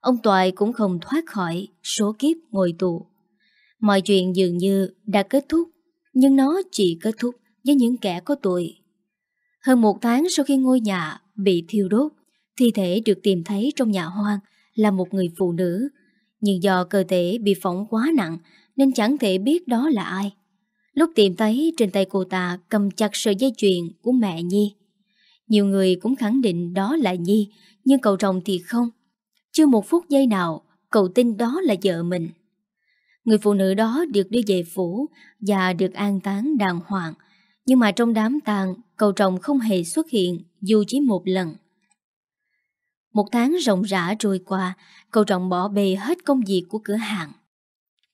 Speaker 1: Ông Toại cũng không thoát khỏi số kiếp ngồi tù. Mọi chuyện dường như đã kết thúc, nhưng nó chỉ kết thúc với những kẻ có tuổi. Hơn một tháng sau khi ngôi nhà bị thiêu đốt, thi thể được tìm thấy trong nhà hoang là một người phụ nữ. Nhưng do cơ thể bị phỏng quá nặng nên chẳng thể biết đó là ai. Lúc tìm thấy trên tay cô ta cầm chặt sợi dây chuyền của mẹ Nhi. Nhiều người cũng khẳng định đó là Nhi, nhưng cậu chồng thì không. Chưa một phút giây nào, cậu tin đó là vợ mình. Người phụ nữ đó được đưa về phủ và được an táng đàng hoàng. Nhưng mà trong đám tang, cậu chồng không hề xuất hiện dù chỉ một lần. Một tháng rộng rã trôi qua, cậu trọng bỏ bề hết công việc của cửa hàng.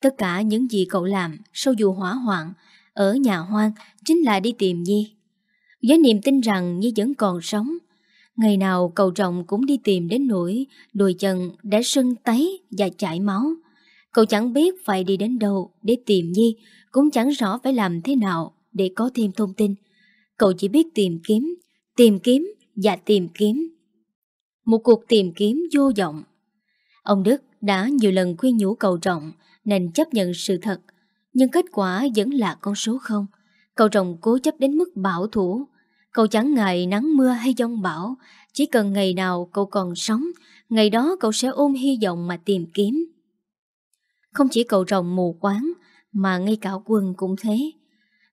Speaker 1: Tất cả những gì cậu làm sau dù hỏa hoạn ở nhà hoang chính là đi tìm Nhi. Với niềm tin rằng Nhi vẫn còn sống, ngày nào cậu trọng cũng đi tìm đến nỗi đôi chân đã sưng tấy và chảy máu. Cậu chẳng biết phải đi đến đâu để tìm Nhi, cũng chẳng rõ phải làm thế nào để có thêm thông tin. Cậu chỉ biết tìm kiếm, tìm kiếm và tìm kiếm. Một cuộc tìm kiếm vô vọng. Ông Đức đã nhiều lần khuyên nhủ cầu trọng nên chấp nhận sự thật, nhưng kết quả vẫn là con số không. Cậu chồng cố chấp đến mức bảo thủ. Cậu chẳng ngại nắng mưa hay giông bão, chỉ cần ngày nào cậu còn sống, ngày đó cậu sẽ ôm hy vọng mà tìm kiếm. Không chỉ cậu chồng mù quáng, mà ngay cả quân cũng thế.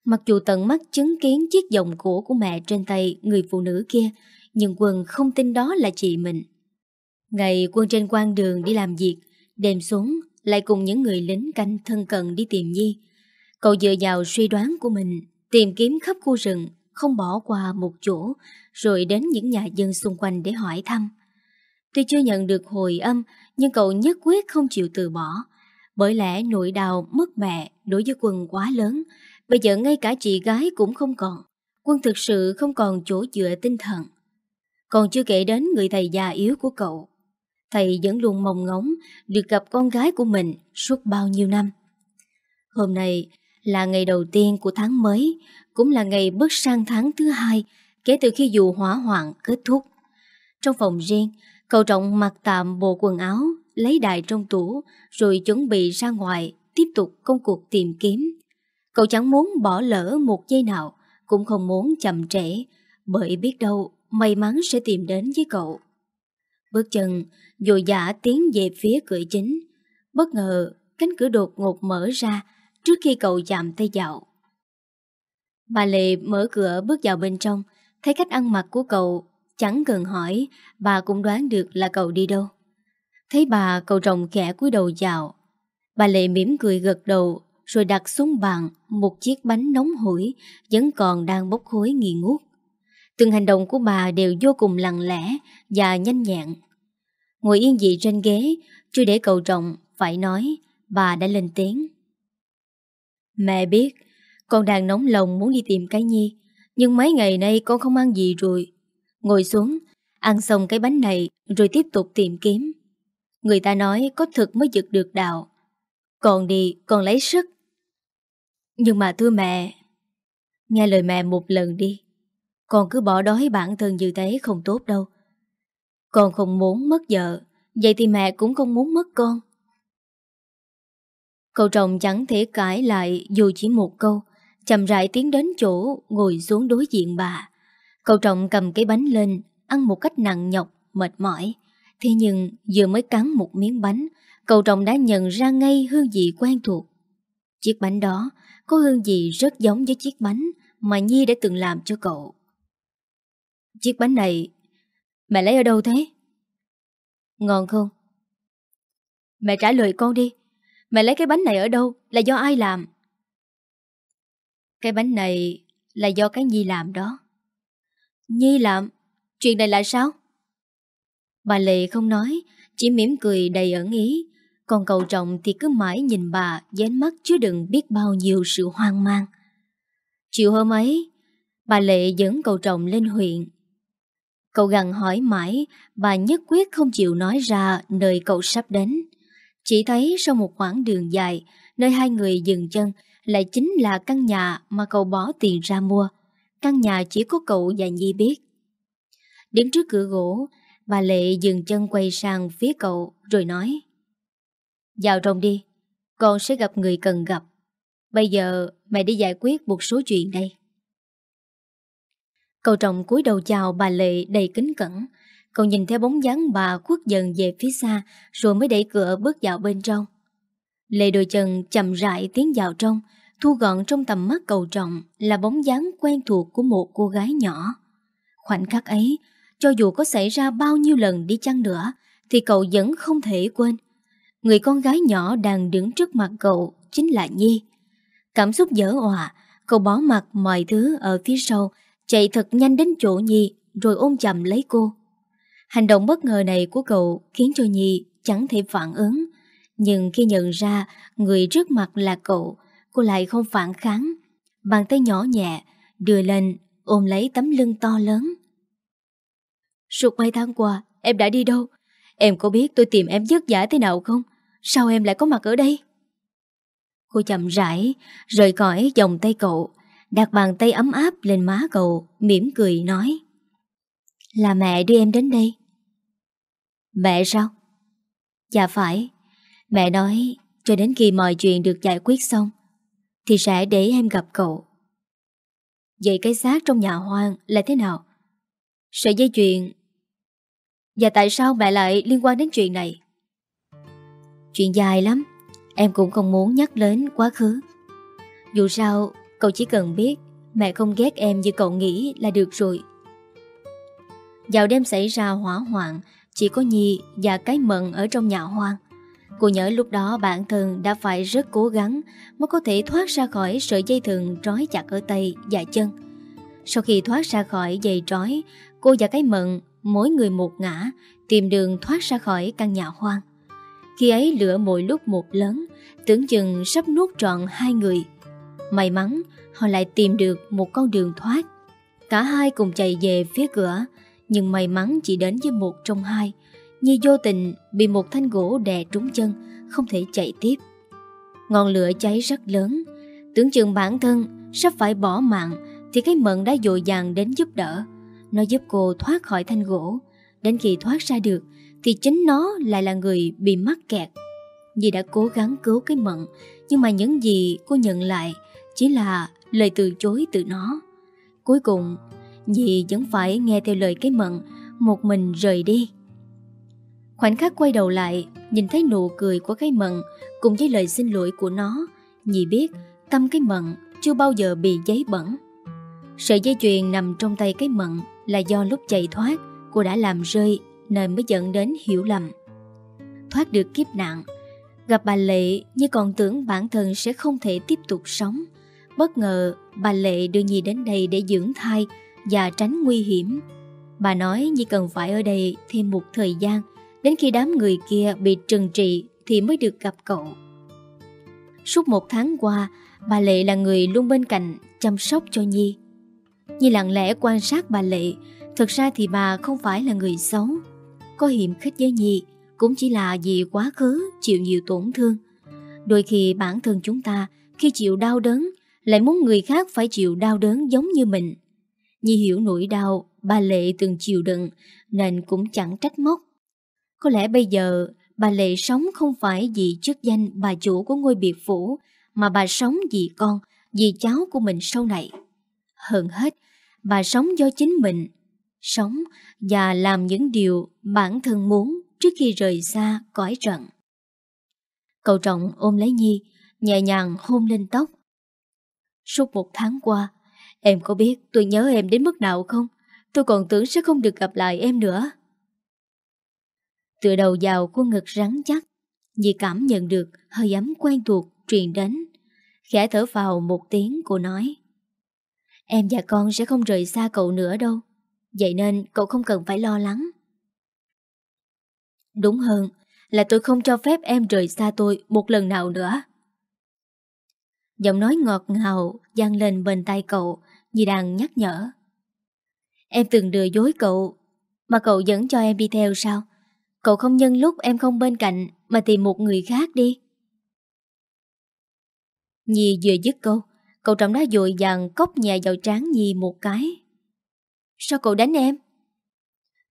Speaker 1: Mặc dù tận mắt chứng kiến chiếc vòng cổ của mẹ trên tay người phụ nữ kia, nhưng quân không tin đó là chị mình. Ngày quân trên quan đường đi làm việc, đêm xuống lại cùng những người lính canh thân cận đi tìm Nhi. Cậu dựa vào suy đoán của mình, tìm kiếm khắp khu rừng, không bỏ qua một chỗ, rồi đến những nhà dân xung quanh để hỏi thăm. Tuy chưa nhận được hồi âm, nhưng cậu nhất quyết không chịu từ bỏ. Bởi lẽ nỗi đau mất mẹ đối với quân quá lớn, bây giờ ngay cả chị gái cũng không còn. Quân thực sự không còn chỗ dựa tinh thần. Còn chưa kể đến người thầy già yếu của cậu. Thầy vẫn luôn mong ngóng được gặp con gái của mình suốt bao nhiêu năm. Hôm nay là ngày đầu tiên của tháng mới, cũng là ngày bước sang tháng thứ hai kể từ khi vụ hỏa hoạn kết thúc. Trong phòng riêng, cậu trọng mặc tạm bộ quần áo, lấy đài trong tủ, rồi chuẩn bị ra ngoài tiếp tục công cuộc tìm kiếm. Cậu chẳng muốn bỏ lỡ một giây nào, cũng không muốn chậm trễ, bởi biết đâu may mắn sẽ tìm đến với cậu. Bước chân, dội dã tiến về phía cửa chính. Bất ngờ, cánh cửa đột ngột mở ra trước khi cậu chạm tay vào. Bà Lệ mở cửa bước vào bên trong, thấy cách ăn mặc của cậu, chẳng cần hỏi, bà cũng đoán được là cậu đi đâu. Thấy bà, cậu rồng khẽ cúi đầu chào. Bà Lệ mỉm cười gật đầu, rồi đặt xuống bàn một chiếc bánh nóng hổi vẫn còn đang bốc khối nghi ngút. Từng hành động của bà đều vô cùng lặng lẽ và nhanh nhẹn. Ngồi yên dị trên ghế, chưa để cậu trọng phải nói, bà đã lên tiếng. Mẹ biết, con đang nóng lòng muốn đi tìm cái nhi, nhưng mấy ngày nay con không ăn gì rồi. Ngồi xuống, ăn xong cái bánh này rồi tiếp tục tìm kiếm. Người ta nói có thực mới giật được đạo. Còn đi, còn lấy sức. Nhưng mà thưa mẹ, nghe lời mẹ một lần đi. Con cứ bỏ đói bản thân như thế không tốt đâu. Con không muốn mất vợ, vậy thì mẹ cũng không muốn mất con. Cậu chồng chẳng thể cãi lại dù chỉ một câu, chậm rãi tiến đến chỗ ngồi xuống đối diện bà. Cậu chồng cầm cái bánh lên, ăn một cách nặng nhọc, mệt mỏi. Thế nhưng vừa mới cắn một miếng bánh, cậu chồng đã nhận ra ngay hương vị quen thuộc. Chiếc bánh đó có hương vị rất giống với chiếc bánh mà Nhi đã từng làm cho cậu. Chiếc bánh này mẹ lấy ở đâu thế? Ngon không? Mẹ trả lời con đi. Mẹ lấy cái bánh này ở đâu? Là do ai làm? Cái bánh này là do cái Nhi làm đó. Nhi làm? Chuyện này là sao? Bà Lệ không nói, chỉ mỉm cười đầy ẩn ý. Còn cậu trọng thì cứ mãi nhìn bà với mắt chứa đựng biết bao nhiêu sự hoang mang. Chiều hôm ấy, bà Lệ dẫn cậu trọng lên huyện. Cậu gằn hỏi mãi, bà nhất quyết không chịu nói ra nơi cậu sắp đến. Chỉ thấy sau một khoảng đường dài, nơi hai người dừng chân lại chính là căn nhà mà cậu bỏ tiền ra mua. Căn nhà chỉ có cậu và Nhi biết. Đứng trước cửa gỗ, bà Lệ dừng chân quay sang phía cậu rồi nói Vào trong đi, con sẽ gặp người cần gặp. Bây giờ mẹ đi giải quyết một số chuyện đây. Cậu trọng cúi đầu chào bà Lệ đầy kính cẩn. Cậu nhìn theo bóng dáng bà khuất dần về phía xa rồi mới đẩy cửa bước vào bên trong. Lệ đôi chân chậm rãi tiến vào trong, thu gọn trong tầm mắt cầu trọng là bóng dáng quen thuộc của một cô gái nhỏ. Khoảnh khắc ấy, cho dù có xảy ra bao nhiêu lần đi chăng nữa, thì cậu vẫn không thể quên. Người con gái nhỏ đang đứng trước mặt cậu chính là Nhi. Cảm xúc dở òa, cậu bỏ mặt mọi thứ ở phía sau, chạy thật nhanh đến chỗ Nhi rồi ôm chầm lấy cô. Hành động bất ngờ này của cậu khiến cho Nhi chẳng thể phản ứng. Nhưng khi nhận ra người trước mặt là cậu, cô lại không phản kháng. Bàn tay nhỏ nhẹ, đưa lên, ôm lấy tấm lưng to lớn. Suốt mấy tháng qua, em đã đi đâu? Em có biết tôi tìm em vất vả thế nào không? Sao em lại có mặt ở đây? Cô chậm rãi, rời khỏi vòng tay cậu, đặt bàn tay ấm áp lên má cậu, mỉm cười nói. Là mẹ đưa em đến đây. Mẹ sao? Dạ phải. Mẹ nói cho đến khi mọi chuyện được giải quyết xong thì sẽ để em gặp cậu. Vậy cái xác trong nhà hoang là thế nào? Sợi dây chuyền Và tại sao mẹ lại liên quan đến chuyện này? Chuyện dài lắm Em cũng không muốn nhắc đến quá khứ Dù sao Cậu chỉ cần biết Mẹ không ghét em như cậu nghĩ là được rồi Vào đêm xảy ra hỏa hoạn Chỉ có Nhi và cái mận ở trong nhà hoang Cô nhớ lúc đó bản thân đã phải rất cố gắng mới có thể thoát ra khỏi sợi dây thừng trói chặt ở tay và chân. Sau khi thoát ra khỏi dây trói, cô và cái mận mỗi người một ngã tìm đường thoát ra khỏi căn nhà hoang. Khi ấy lửa mỗi lúc một lớn, tưởng chừng sắp nuốt trọn hai người. May mắn, họ lại tìm được một con đường thoát. Cả hai cùng chạy về phía cửa, nhưng may mắn chỉ đến với một trong hai – Nhi vô tình bị một thanh gỗ đè trúng chân Không thể chạy tiếp. Ngọn lửa cháy rất lớn. Tưởng chừng bản thân sắp phải bỏ mạng Thì cái mận đã dội dàng đến giúp đỡ. Nó giúp cô thoát khỏi thanh gỗ. Đến khi thoát ra được Thì chính nó lại là người bị mắc kẹt. Nhi đã cố gắng cứu cái mận Nhưng mà những gì cô nhận lại chỉ là lời từ chối từ nó Cuối cùng dì vẫn phải nghe theo lời cái mận Một mình rời đi Khoảnh khắc quay đầu lại Nhìn thấy nụ cười của cái mận Cùng với lời xin lỗi của nó Nhị biết tâm cái mận chưa bao giờ bị giấy bẩn Sợi dây chuyền nằm trong tay cái mận là do lúc chạy thoát cô đã làm rơi nên mới dẫn đến hiểu lầm. Thoát được kiếp nạn, gặp bà Lệ như còn tưởng bản thân sẽ không thể tiếp tục sống. Bất ngờ bà Lệ đưa Nhi đến đây để dưỡng thai và tránh nguy hiểm. Bà nói Nhi cần phải ở đây thêm một thời gian đến khi đám người kia bị trừng trị thì mới được gặp cậu. Suốt một tháng qua, bà Lệ là người luôn bên cạnh chăm sóc cho Nhi. Nhi lặng lẽ quan sát bà Lệ, thực ra thì bà không phải là người xấu. Có hiểm khích với Nhi cũng chỉ là vì quá khứ chịu nhiều tổn thương. Đôi khi bản thân chúng ta khi chịu đau đớn lại muốn người khác phải chịu đau đớn giống như mình. Nhi hiểu nỗi đau bà Lệ từng chịu đựng nên cũng chẳng trách móc. Có lẽ bây giờ bà Lệ sống không phải vì chức danh bà chủ của ngôi biệt phủ mà bà sống vì con, vì cháu của mình sau này. Hơn hết, bà sống do chính mình, sống và làm những điều bản thân muốn trước khi rời xa cõi trận. Cậu trọng ôm lấy Nhi, nhẹ nhàng hôn lên tóc. Suốt một tháng qua, em có biết tôi nhớ em đến mức nào không? Tôi còn tưởng sẽ không được gặp lại em nữa. Từ đầu vào cô ngực rắn chắc, Nhi cảm nhận được hơi ấm quen thuộc truyền đến. Khẽ thở vào một tiếng cô nói. Em và con sẽ không rời xa cậu nữa đâu. Vậy nên cậu không cần phải lo lắng. Đúng hơn là tôi không cho phép em rời xa tôi một lần nào nữa. Giọng nói ngọt ngào Giang lên bên tay cậu như đang nhắc nhở. Em từng lừa dối cậu mà cậu vẫn cho em đi theo sao? Cậu không nhân lúc em không bên cạnh mà tìm một người khác đi. Nhi vừa dứt câu, cậu trọng đã dội dàng cốc nhà vào trán Nhi một cái. Sao cậu đánh em?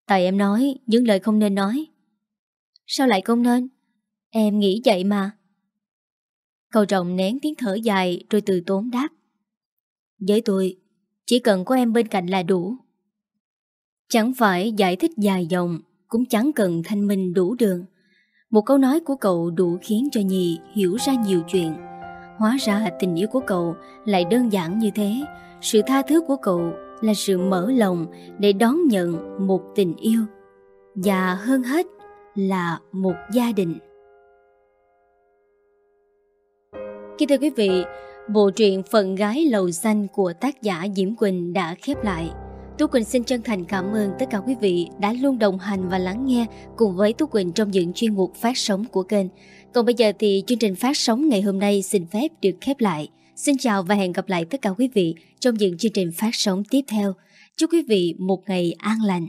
Speaker 1: Tại em nói những lời không nên nói. Sao lại không nên? Em nghĩ vậy mà. Cậu trọng nén tiếng thở dài rồi từ tốn đáp. Với tôi, chỉ cần có em bên cạnh là đủ. Chẳng phải giải thích dài dòng, cũng chẳng cần thanh minh đủ đường. Một câu nói của cậu đủ khiến cho Nhi hiểu ra nhiều chuyện. Hóa ra tình yêu của cậu lại đơn giản như thế. Sự tha thứ của cậu là sự mở lòng để đón nhận một tình yêu. Và hơn hết là một gia đình. Kính thưa quý vị, bộ truyện Phận gái lầu xanh của tác giả Diễm Quỳnh đã khép lại. Tú Quỳnh xin chân thành cảm ơn tất cả quý vị đã luôn đồng hành và lắng nghe cùng với Tú Quỳnh trong những chuyên mục phát sóng của kênh. Còn bây giờ thì chương trình phát sóng ngày hôm nay xin phép được khép lại. Xin chào và hẹn gặp lại tất cả quý vị trong những chương trình phát sóng tiếp theo. Chúc quý vị một ngày an lành.